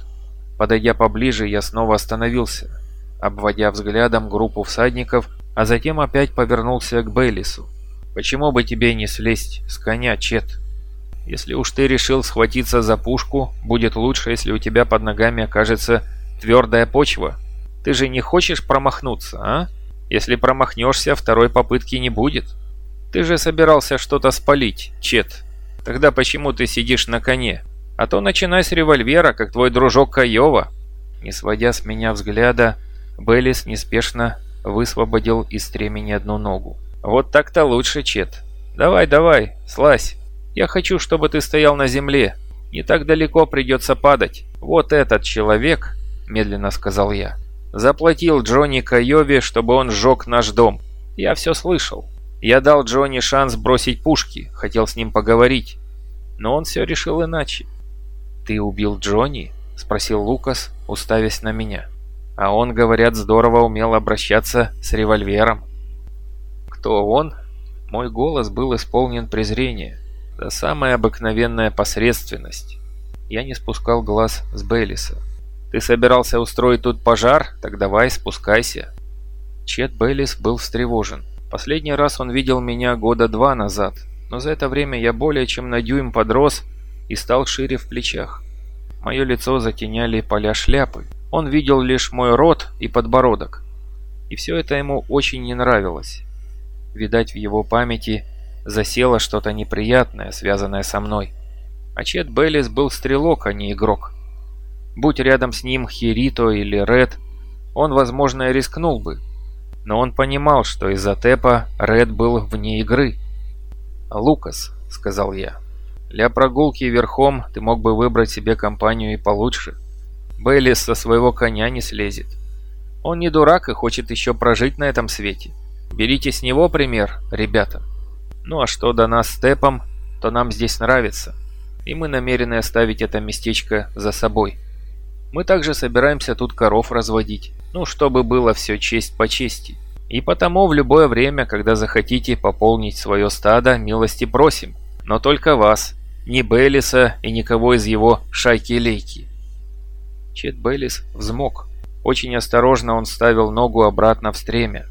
S1: Подойдя поближе, я снова остановился, обводя взглядом группу всадников, а затем опять повернулся к Бейлису. «Почему бы тебе не слезть с коня, Чет? Если уж ты решил схватиться за пушку, будет лучше, если у тебя под ногами окажется твердая почва, ты же не хочешь промахнуться, а? Если промахнешься, второй попытки не будет. Ты же собирался что-то спалить, Чет. Тогда почему ты сидишь на коне? А то начинай с револьвера, как твой дружок Каева. Не сводя с меня взгляда, Беллис неспешно высвободил из стремени одну ногу. Вот так-то лучше, Чет. Давай, давай, слазь. Я хочу, чтобы ты стоял на земле. Не так далеко придется падать. Вот этот человек, медленно сказал я, Заплатил Джонни Кайове, чтобы он сжег наш дом. Я все слышал. Я дал Джонни шанс бросить пушки, хотел с ним поговорить. Но он все решил иначе. «Ты убил Джонни?» — спросил Лукас, уставясь на меня. «А он, говорят, здорово умел обращаться с револьвером». «Кто он?» Мой голос был исполнен презрения. Да самая обыкновенная посредственность. Я не спускал глаз с Бейлиса. «Ты собирался устроить тут пожар? Так давай, спускайся». Чет Бейлис был встревожен. Последний раз он видел меня года два назад, но за это время я более чем на дюйм подрос и стал шире в плечах. Мое лицо затеняли поля шляпы. Он видел лишь мой рот и подбородок. И все это ему очень не нравилось. Видать, в его памяти засело что-то неприятное, связанное со мной. А Чет Беллис был стрелок, а не игрок. Будь рядом с ним Хирито или Ред, он, возможно, и рискнул бы. Но он понимал, что из-за Тэпа Ред был вне игры. «Лукас», — сказал я, — «для прогулки верхом ты мог бы выбрать себе компанию и получше. Беллис со своего коня не слезет. Он не дурак и хочет еще прожить на этом свете». Берите с него пример, ребята. Ну а что до нас с Тэпом, то нам здесь нравится, и мы намерены оставить это местечко за собой. Мы также собираемся тут коров разводить, ну, чтобы было все честь по чести. И потому в любое время, когда захотите пополнить свое стадо, милости просим. Но только вас, ни Беллиса и никого из его шайки-лейки. Чет Беллис взмок. Очень осторожно он ставил ногу обратно в стремя.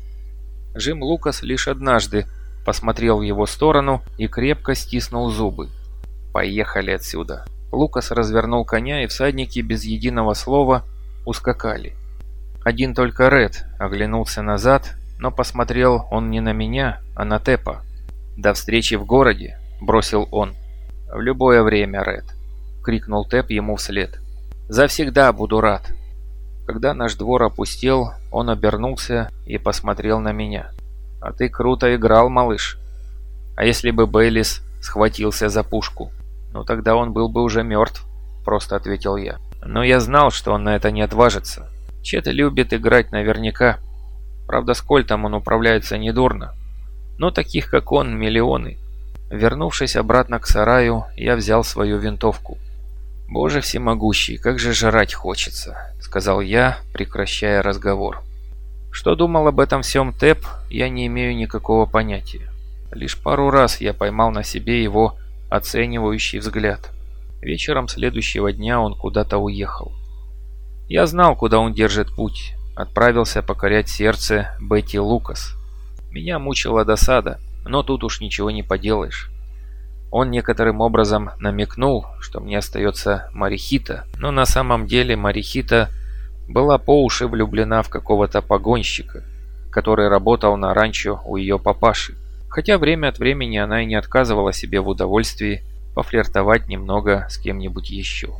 S1: Джим Лукас лишь однажды посмотрел в его сторону и крепко стиснул зубы. «Поехали отсюда!» Лукас развернул коня, и всадники без единого слова ускакали. Один только Ред оглянулся назад, но посмотрел он не на меня, а на Тепа. «До встречи в городе!» – бросил он. «В любое время, Ред!» – крикнул Теп ему вслед. «Завсегда буду рад!» Когда наш двор опустел, он обернулся и посмотрел на меня. «А ты круто играл, малыш. А если бы Бейлис схватился за пушку? Ну тогда он был бы уже мертв», — просто ответил я. Но я знал, что он на это не отважится. Чет любит играть наверняка. Правда, с Кольтом он управляется недурно. Но таких, как он, миллионы. Вернувшись обратно к сараю, я взял свою винтовку. «Боже всемогущий, как же жрать хочется», — сказал я, прекращая разговор. Что думал об этом всем Тэп, я не имею никакого понятия. Лишь пару раз я поймал на себе его оценивающий взгляд. Вечером следующего дня он куда-то уехал. Я знал, куда он держит путь. Отправился покорять сердце Бетти Лукас. Меня мучила досада, но тут уж ничего не поделаешь. Он некоторым образом намекнул, что мне остается Марихита, но на самом деле Марихита была по уши влюблена в какого-то погонщика, который работал на ранчо у ее папаши. Хотя время от времени она и не отказывала себе в удовольствии пофлиртовать немного с кем-нибудь еще.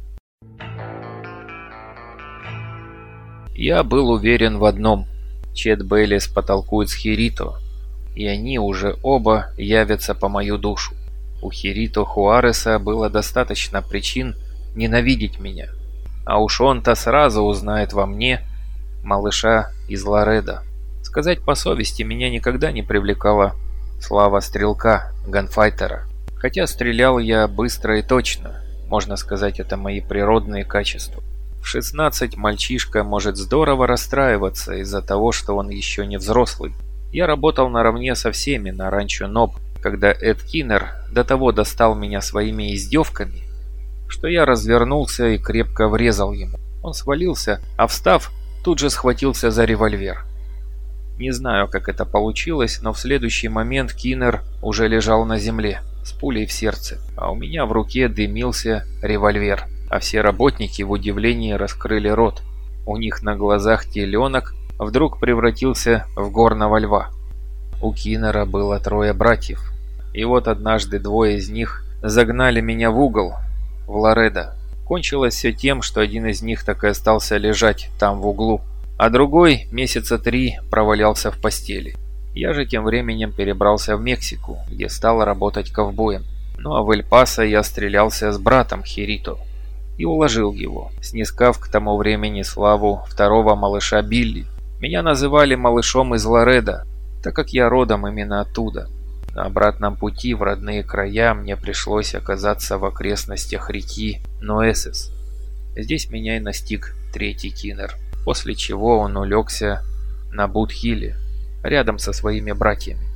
S1: Я был уверен в одном. Чет Бейлис потолкует с Хирито, и они уже оба явятся по мою душу. У Хирито Хуареса было достаточно причин ненавидеть меня. А уж он-то сразу узнает во мне малыша из Лореда. Сказать по совести, меня никогда не привлекала слава стрелка, ганфайтера. Хотя стрелял я быстро и точно. Можно сказать, это мои природные качества. В 16 мальчишка может здорово расстраиваться из-за того, что он еще не взрослый. Я работал наравне со всеми на ранчо Ноб, когда Эд Киннер до того достал меня своими издевками, что я развернулся и крепко врезал ему. Он свалился, а встав, тут же схватился за револьвер. Не знаю, как это получилось, но в следующий момент Киннер уже лежал на земле, с пулей в сердце, а у меня в руке дымился револьвер, а все работники в удивлении раскрыли рот. У них на глазах теленок вдруг превратился в горного льва. У Киннера было трое братьев, и вот однажды двое из них загнали меня в угол, в Лоредо. Кончилось все тем, что один из них так и остался лежать там в углу, а другой месяца три провалялся в постели. Я же тем временем перебрался в Мексику, где стал работать ковбоем. Ну а в Эль-Пасо я стрелялся с братом Хирито и уложил его, снискав к тому времени славу второго малыша Билли. Меня называли малышом из Лоредо, так как я родом именно оттуда. На обратном пути в родные края мне пришлось оказаться в окрестностях реки Ноэсес. Здесь меня и настиг третий Кинер, после чего он улегся на Бутхилле, рядом со своими братьями.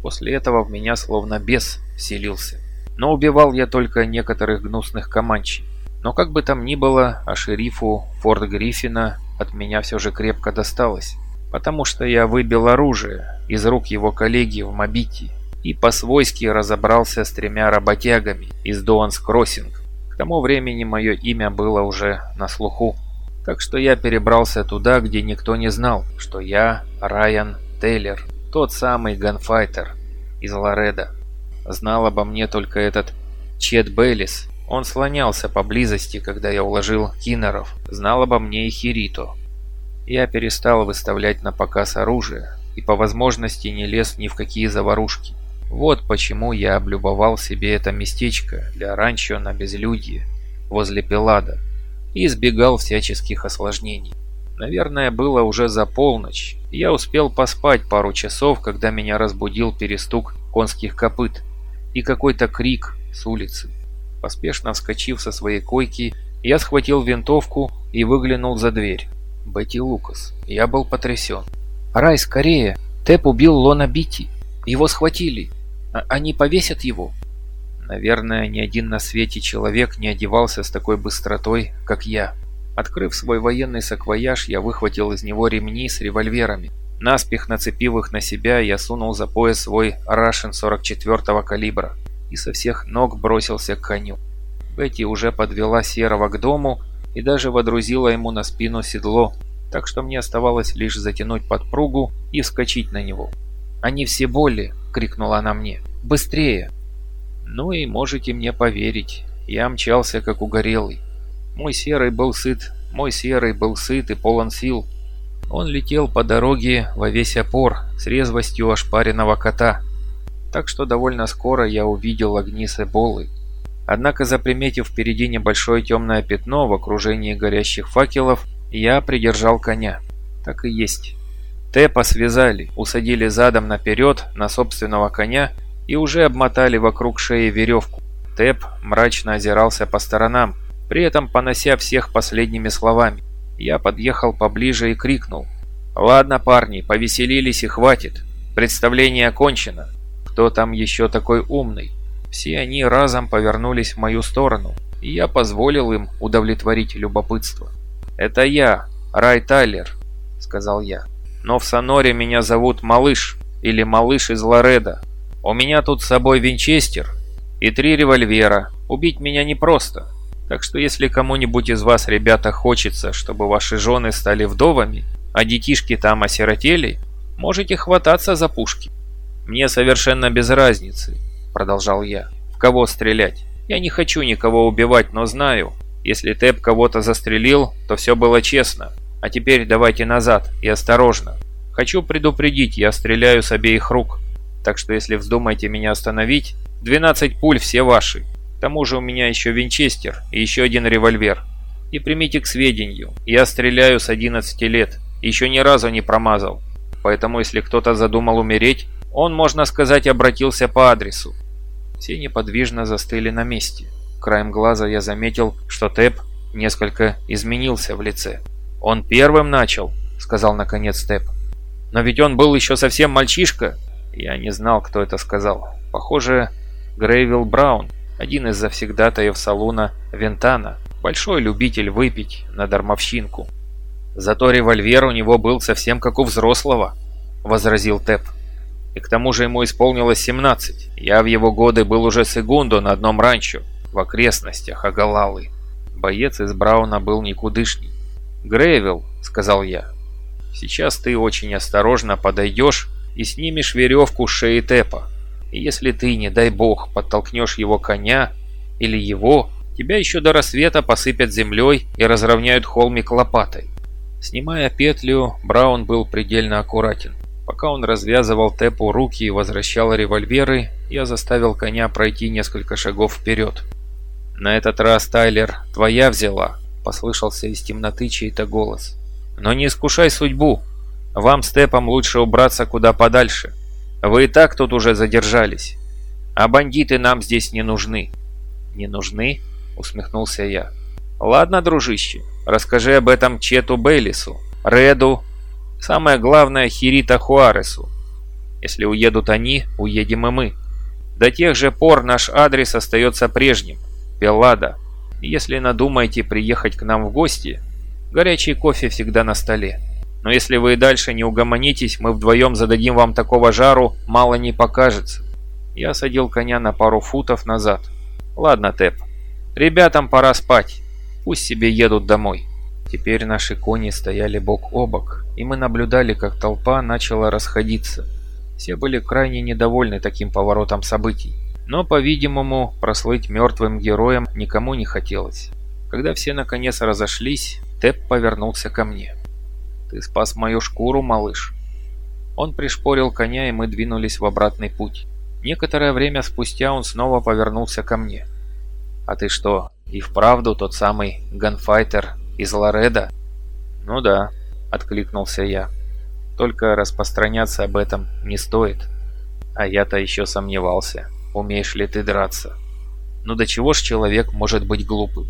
S1: После этого в меня словно бес вселился. Но убивал я только некоторых гнусных команчей. Но как бы там ни было, а шерифу Форт Гриффина от меня все же крепко досталось. Потому что я выбил оружие из рук его коллеги в Мобити и по-свойски разобрался с тремя работягами из Дуанс Кроссинг. К тому времени мое имя было уже на слуху. Так что я перебрался туда, где никто не знал, что я Райан Тейлер, тот самый ганфайтер из Лореда. Знал обо мне только этот Чет Беллис. Он слонялся поблизости, когда я уложил кинеров. Знал обо мне и Хирито. Я перестал выставлять на показ оружие и по возможности не лез ни в какие заварушки. Вот почему я облюбовал себе это местечко для ранчо на безлюдье возле Пелада и избегал всяческих осложнений. Наверное, было уже за полночь. Я успел поспать пару часов, когда меня разбудил перестук конских копыт и какой-то крик с улицы. Поспешно вскочив со своей койки, я схватил винтовку и выглянул за дверь. Бетти Лукас. Я был потрясен. «Рай, скорее! Тэп убил Лона Бити. Его схватили. А они повесят его?» Наверное, ни один на свете человек не одевался с такой быстротой, как я. Открыв свой военный саквояж, я выхватил из него ремни с револьверами. Наспех нацепив их на себя, я сунул за пояс свой Рашен 44-го калибра и со всех ног бросился к коню. Бетти уже подвела Серого к дому и даже водрузила ему на спину седло, так что мне оставалось лишь затянуть подпругу и вскочить на него. «Они все боли!» — крикнула она мне. «Быстрее!» Ну и можете мне поверить, я мчался как угорелый. Мой Серый был сыт, мой Серый был сыт и полон сил. Он летел по дороге во весь опор с резвостью ошпаренного кота. Так что довольно скоро я увидел огни Себолы. Однако, заприметив впереди небольшое темное пятно в окружении горящих факелов, я придержал коня. Так и есть. Тепа связали, усадили задом наперед на собственного коня и уже обмотали вокруг шеи веревку. Теп мрачно озирался по сторонам, при этом понося всех последними словами. Я подъехал поближе и крикнул. «Ладно, парни, повеселились и хватит. Представление окончено. Кто там еще такой умный?» Все они разом повернулись в мою сторону, и я позволил им удовлетворить любопытство. «Это я, Рай Тайлер», — сказал я. «Но в Соноре меня зовут Малыш, или Малыш из Лореда. У меня тут с собой винчестер и три револьвера. Убить меня непросто. Так что если кому-нибудь из вас, ребята, хочется, чтобы ваши жены стали вдовами, а детишки там осиротели, можете хвататься за пушки. Мне совершенно без разницы, продолжал я, в кого стрелять. Я не хочу никого убивать, но знаю, если Тэп кого-то застрелил, то все было честно. А теперь давайте назад и осторожно. Хочу предупредить, я стреляю с обеих рук. Так что если вздумаете меня остановить, 12 пуль все ваши. К тому же у меня еще винчестер и еще один револьвер. И примите к сведению, я стреляю с 11 лет, еще ни разу не промазал. Поэтому если кто-то задумал умереть, он, можно сказать, обратился по адресу. Все неподвижно застыли на месте. Краем глаза я заметил, что Тэп несколько изменился в лице. «Он первым начал», — сказал наконец Тэп. «Но ведь он был еще совсем мальчишка». Я не знал, кто это сказал. Похоже, Грейвилл Браун один из завсегдатаев салуна Вентана, большой любитель выпить на дармовщинку. «Зато револьвер у него был совсем как у взрослого», — возразил Тэп. «И к тому же ему исполнилось 17. Я в его годы был уже сегундо на одном ранчо, в окрестностях Агалалы. Боец из Брауна был никудышний. «Грейвилл», — сказал я, — «сейчас ты очень осторожно подойдешь и снимешь веревку с шеи Тэпа. И если ты, не дай бог, подтолкнешь его коня или его, тебя еще до рассвета посыпят землей и разровняют холмик лопатой. Снимая петлю, Браун был предельно аккуратен. Пока он развязывал Тэпу руки и возвращал револьверы, я заставил коня пройти несколько шагов вперед. «На этот раз, Тайлер, твоя взяла», — послышался из темноты чей-то голос. «Но не искушай судьбу. Вам с Тэпом лучше убраться куда подальше. Вы и так тут уже задержались. А бандиты нам здесь не нужны». «Не нужны?» — усмехнулся я. Ладно, дружище, расскажи об этом Чету Бейлису, Реду, самое главное Хирита Хуаресу. Если уедут они, уедем и мы. До тех же пор наш адрес остается прежним – Пеллада. Если надумаете приехать к нам в гости, горячий кофе всегда на столе. Но если вы и дальше не угомонитесь, мы вдвоем зададим вам такого жару, мало не покажется. Я садил коня на пару футов назад. Ладно, Тэп, ребятам пора спать. Пусть себе едут домой. Теперь наши кони стояли бок о бок, и мы наблюдали, как толпа начала расходиться. Все были крайне недовольны таким поворотом событий. Но, по-видимому, прослыть мертвым героем никому не хотелось. Когда все наконец разошлись, Тэп повернулся ко мне. «Ты спас мою шкуру, малыш». Он пришпорил коня, и мы двинулись в обратный путь. Некоторое время спустя он снова повернулся ко мне. «А ты что, и вправду тот самый ганфайтер из Лореда?» «Ну да», — откликнулся я. Только распространяться об этом не стоит. А я-то еще сомневался, умеешь ли ты драться. Ну до чего ж человек может быть глупым?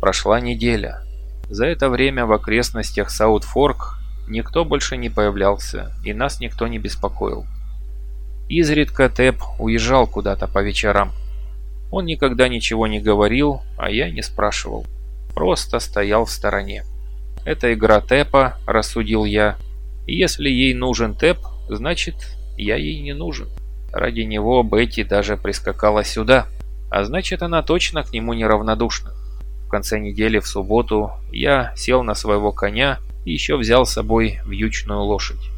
S1: Прошла неделя. За это время в окрестностях Саутфорк никто больше не появлялся, и нас никто не беспокоил. Изредка Тэп уезжал куда-то по вечерам. Он никогда ничего не говорил, а я не спрашивал. Просто стоял в стороне. Это игра Тэпа, рассудил я. Если ей нужен Тэп, значит, я ей не нужен. Ради него Бетти даже прискакала сюда. А значит, она точно к нему неравнодушна. В конце недели в субботу я сел на своего коня и еще взял с собой вьючную лошадь.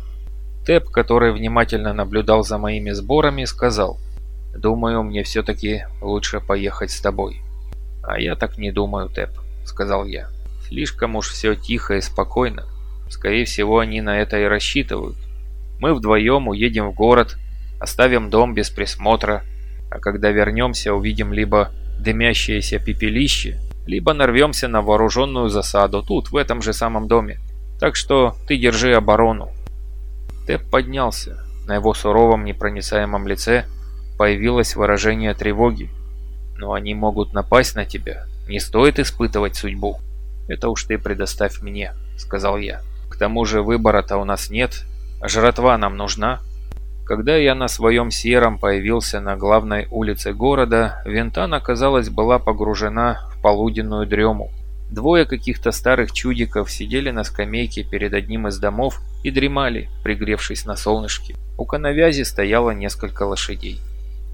S1: Тэп, который внимательно наблюдал за моими сборами, сказал, «Думаю, мне все-таки лучше поехать с тобой». «А я так не думаю, Тэп», — сказал я. Слишком уж все тихо и спокойно. Скорее всего, они на это и рассчитывают. Мы вдвоем уедем в город, оставим дом без присмотра, а когда вернемся, увидим либо дымящееся пепелище, либо нарвемся на вооруженную засаду тут, в этом же самом доме. Так что ты держи оборону. Тэп поднялся. На его суровом непроницаемом лице появилось выражение тревоги. Но они могут напасть на тебя. Не стоит испытывать судьбу. «Это уж ты предоставь мне», — сказал я. «К тому же выбора-то у нас нет, а жратва нам нужна». Когда я на своем сером появился на главной улице города, Вентана, казалось, была погружена в полуденную дрему. Двое каких-то старых чудиков сидели на скамейке перед одним из домов и дремали, пригревшись на солнышке. У коновязи стояло несколько лошадей.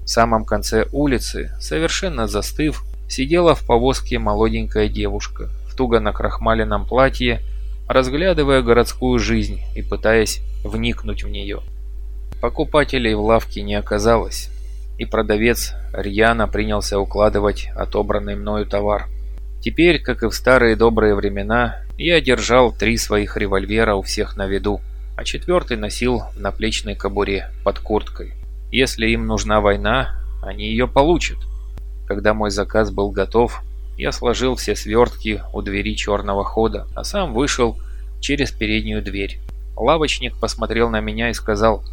S1: В самом конце улицы, совершенно застыв, сидела в повозке молоденькая девушка туго накрахмаленном платье, разглядывая городскую жизнь и пытаясь вникнуть в нее. Покупателей в лавке не оказалось, и продавец рьяно принялся укладывать отобранный мною товар. Теперь, как и в старые добрые времена, я держал три своих револьвера у всех на виду, а четвертый носил в наплечной кобуре под курткой. Если им нужна война, они ее получат. Когда мой заказ был готов, я сложил все свертки у двери черного хода, а сам вышел через переднюю дверь. Лавочник посмотрел на меня и сказал,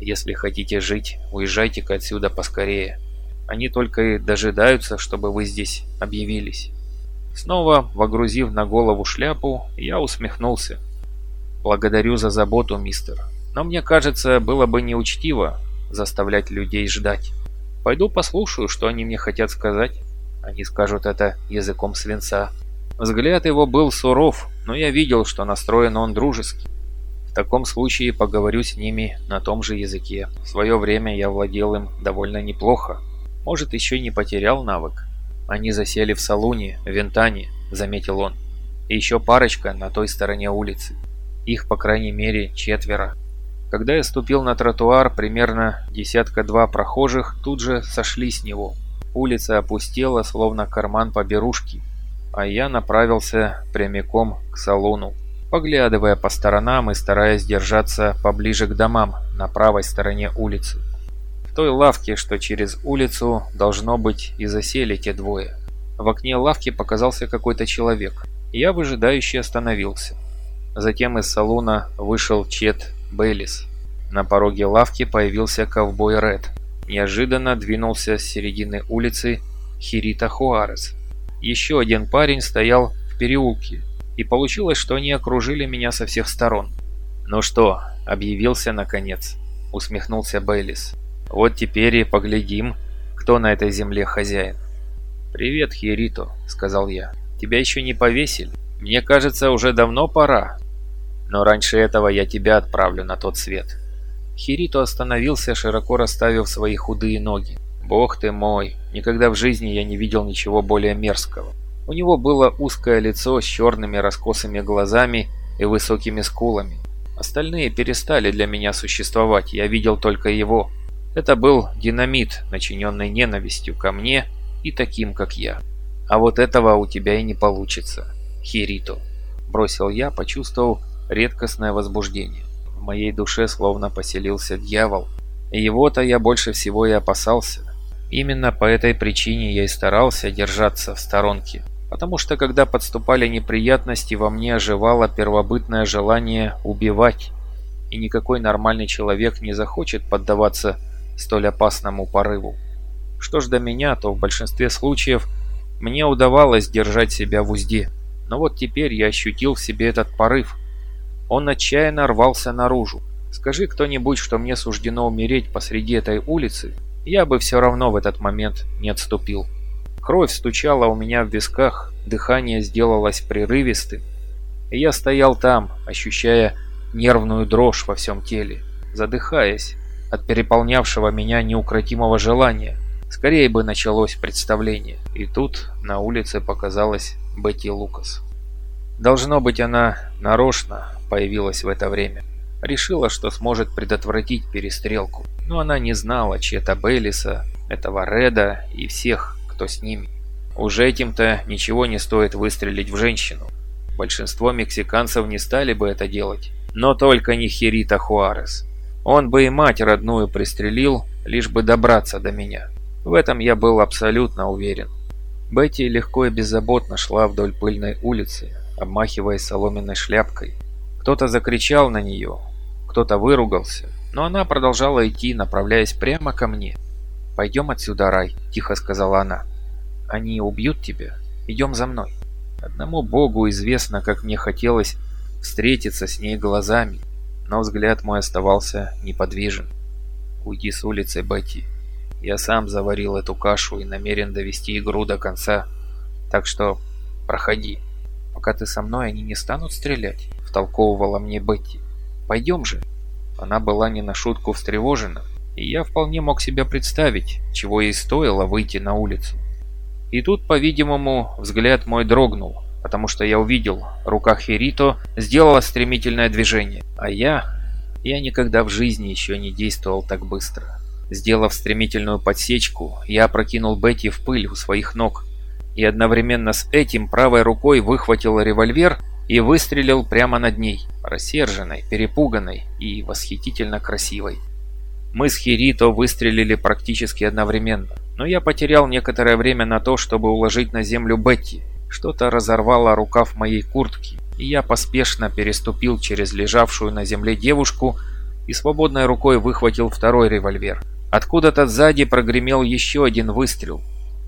S1: «Если хотите жить, уезжайте-ка отсюда поскорее. Они только и дожидаются, чтобы вы здесь объявились». Снова, вогрузив на голову шляпу, я усмехнулся. «Благодарю за заботу, мистер. Но мне кажется, было бы неучтиво заставлять людей ждать. Пойду послушаю, что они мне хотят сказать». Они скажут это языком свинца. Взгляд его был суров, но я видел, что настроен он дружески. В таком случае поговорю с ними на том же языке. В свое время я владел им довольно неплохо. Может, еще не потерял навык. Они засели в салуне, в Вентане, заметил он. И еще парочка на той стороне улицы. Их, по крайней мере, четверо. Когда я ступил на тротуар, примерно десятка-два прохожих тут же сошли с него. Улица опустела, словно карман поберушки, а я направился прямиком к салону, поглядывая по сторонам и стараясь держаться поближе к домам на правой стороне улицы. В той лавке, что через улицу, должно быть и засели те двое. В окне лавки показался какой-то человек. Я выжидающе остановился. Затем из салона вышел Чет Бейлис. На пороге лавки появился ковбой Ред. Неожиданно двинулся с середины улицы Хирита Хуарес. Еще один парень стоял в переулке, и получилось, что они окружили меня со всех сторон. «Ну что, объявился наконец», — усмехнулся Бейлис. «Вот теперь и поглядим, кто на этой земле хозяин». «Привет, Хирито», — сказал я. «Тебя еще не повесили? Мне кажется, уже давно пора. Но раньше этого я тебя отправлю на тот свет». Хирито остановился, широко расставив свои худые ноги. «Бог ты мой, никогда в жизни я не видел ничего более мерзкого». У него было узкое лицо с черными раскосыми глазами и высокими скулами. Остальные перестали для меня существовать, я видел только его. Это был динамит, начиненный ненавистью ко мне и таким, как я. А вот этого у тебя и не получится, Хирито. Бросил я, почувствовав редкостное возбуждение. Моей душе словно поселился дьявол. И его-то я больше всего и опасался. Именно по этой причине я и старался держаться в сторонке. Потому что когда подступали неприятности, во мне оживало первобытное желание убивать. И никакой нормальный человек не захочет поддаваться столь опасному порыву. Что ж до меня, то в большинстве случаев мне удавалось держать себя в узде. Но вот теперь я ощутил в себе этот порыв. Он отчаянно рвался наружу. Скажи кто-нибудь, что мне суждено умереть посреди этой улицы, я бы все равно в этот момент не отступил. Кровь стучала у меня в висках, дыхание сделалось прерывистым. И я стоял там, ощущая нервную дрожь во всем теле, задыхаясь от переполнявшего меня неукротимого желания. Скорее бы началось представление. И тут на улице показалась Бетти Лукас. Должно быть, она нарочно появилась в это время. Решила, что сможет предотвратить перестрелку. Но она не знала Чета Бейлиса, этого Реда и всех, кто с ними. Уже этим-то ничего не стоит выстрелить в женщину. Большинство мексиканцев не стали бы это делать. Но только не Хирита Хуарес. Он бы и мать родную пристрелил, лишь бы добраться до меня. В этом я был абсолютно уверен. Бетти легко и беззаботно шла вдоль пыльной улицы, обмахиваясь соломенной шляпкой. Кто-то закричал на нее, кто-то выругался, но она продолжала идти, направляясь прямо ко мне. «Пойдем отсюда, Рай», – тихо сказала она. «Они убьют тебя. Идем за мной». Одному Богу известно, как мне хотелось встретиться с ней глазами, но взгляд мой оставался неподвижен. «Уйди с улицы, Бетти. Я сам заварил эту кашу и намерен довести игру до конца. Так что проходи. Пока ты со мной, они не станут стрелять», – втолковывала мне Бетти. «Пойдем же». Она была не на шутку встревожена и я вполне мог себе представить, чего ей стоило выйти на улицу. И тут, по-видимому, взгляд мой дрогнул, потому что я увидел, рука Хирито сделала стремительное движение, а я... Я никогда в жизни еще не действовал так быстро. Сделав стремительную подсечку, я опрокинул Бетти в пыль у своих ног, и одновременно с этим правой рукой выхватил револьвер и выстрелил прямо над ней, рассерженной, перепуганной и восхитительно красивой. Мы с Хирито выстрелили практически одновременно, но я потерял некоторое время на то, чтобы уложить на землю Бетти. Что-то разорвало рукав моей куртки, и я поспешно переступил через лежавшую на земле девушку и свободной рукой выхватил второй револьвер. Откуда-то сзади прогремел еще один выстрел,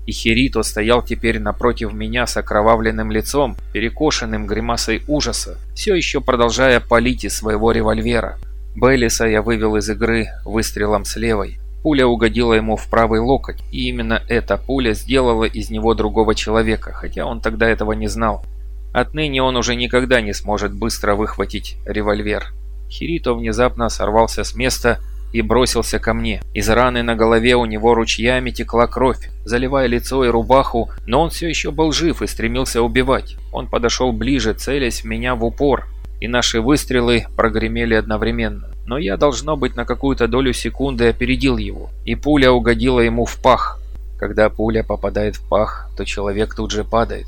S1: и Хирито стоял теперь напротив меня с окровавленным лицом, перекошенным гримасой ужаса, все еще продолжая палить из своего револьвера. Бейлиса я вывел из игры выстрелом с левой. Пуля угодила ему в правый локоть, и именно эта пуля сделала из него другого человека, хотя он тогда этого не знал. Отныне он уже никогда не сможет быстро выхватить револьвер. Хирито внезапно сорвался с места и бросился ко мне. Из раны на голове у него ручьями текла кровь, заливая лицо и рубаху, но он все еще был жив и стремился убивать. Он подошел ближе, целясь в меня в упор, и наши выстрелы прогремели одновременно. Но я, должно быть, на какую-то долю секунды опередил его, и пуля угодила ему в пах. Когда пуля попадает в пах, то человек тут же падает.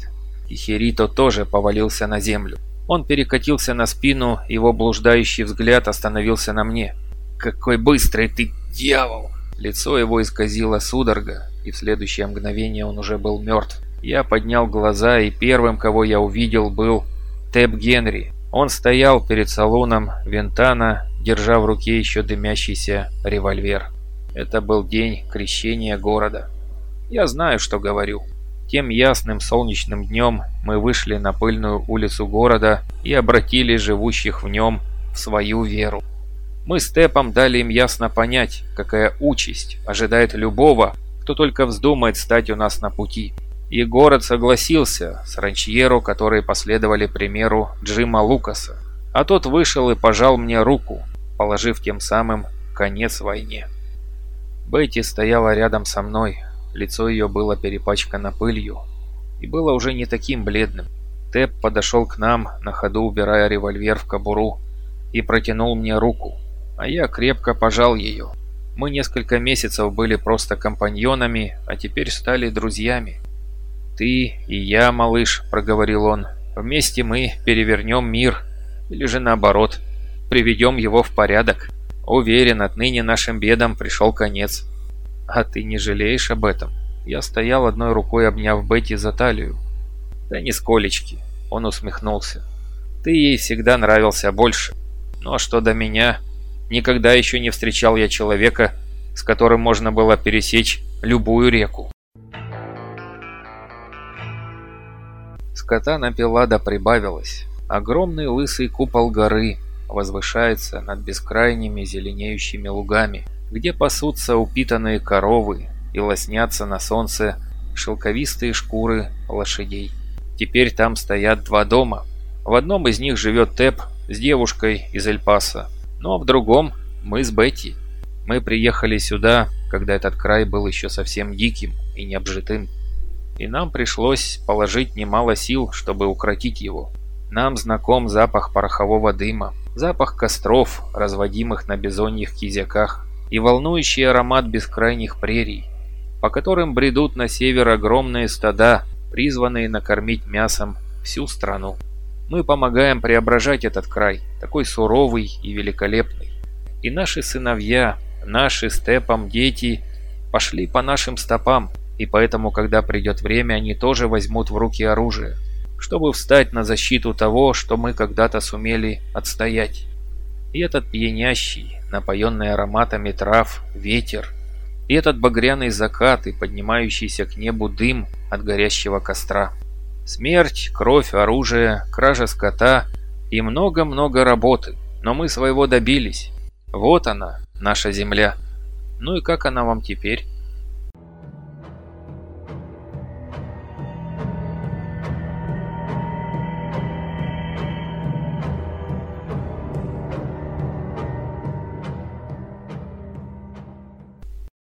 S1: И Хирито тоже повалился на землю. Он перекатился на спину, его блуждающий взгляд остановился на мне. «Какой быстрый ты, дьявол!» Лицо его исказило судорога, и в следующее мгновение он уже был мертв. Я поднял глаза, и первым, кого я увидел, был Тэб Генри, он стоял перед салоном Винтана, держа в руке еще дымящийся револьвер. Это был день крещения города. Я знаю, что говорю. Тем ясным солнечным днем мы вышли на пыльную улицу города и обратили живущих в нем в свою веру. Мы с Тепом дали им ясно понять, какая участь ожидает любого, кто только вздумает стать у нас на пути. И город согласился с ранчьеру, которые последовали примеру Джима Лукаса. А тот вышел и пожал мне руку, положив тем самым конец войне. Бетти стояла рядом со мной, лицо ее было перепачкано пылью и было уже не таким бледным. Тэп подошел к нам, на ходу убирая револьвер в кобуру, и протянул мне руку, а я крепко пожал ее. Мы несколько месяцев были просто компаньонами, а теперь стали друзьями. «Ты и я, малыш», — проговорил он, — «вместе мы перевернем мир, или же наоборот, приведем его в порядок». Уверен, отныне нашим бедам пришел конец. А ты не жалеешь об этом? Я стоял одной рукой, обняв Бетти за талию. Да нисколечки. Он усмехнулся. Ты ей всегда нравился больше. Ну а что до меня? Никогда еще не встречал я человека, с которым можно было пересечь любую реку. Скота напила да прибавилось. Огромный лысый купол горы – возвышается над бескрайними зеленеющими лугами, где пасутся упитанные коровы и лоснятся на солнце шелковистые шкуры лошадей. Теперь там стоят два дома. В одном из них живет Тэп с девушкой из Эль-Паса, ну а в другом мы с Бетти. Мы приехали сюда, когда этот край был еще совсем диким и необжитым, и нам пришлось положить немало сил, чтобы укротить его. Нам знаком запах порохового дыма, запах костров, разводимых на бизоньих кизяках, и волнующий аромат бескрайних прерий, по которым бредут на север огромные стада, призванные накормить мясом всю страну. Мы помогаем преображать этот край, такой суровый и великолепный. И наши сыновья, наши степом дети пошли по нашим стопам, и поэтому, когда придет время, они тоже возьмут в руки оружие чтобы встать на защиту того, что мы когда-то сумели отстоять. И этот пьянящий, напоенный ароматами трав, ветер, и этот багряный закат и поднимающийся к небу дым от горящего костра. Смерть, кровь, оружие, кража скота и много-много работы, но мы своего добились. Вот она, наша земля. Ну и как она вам теперь?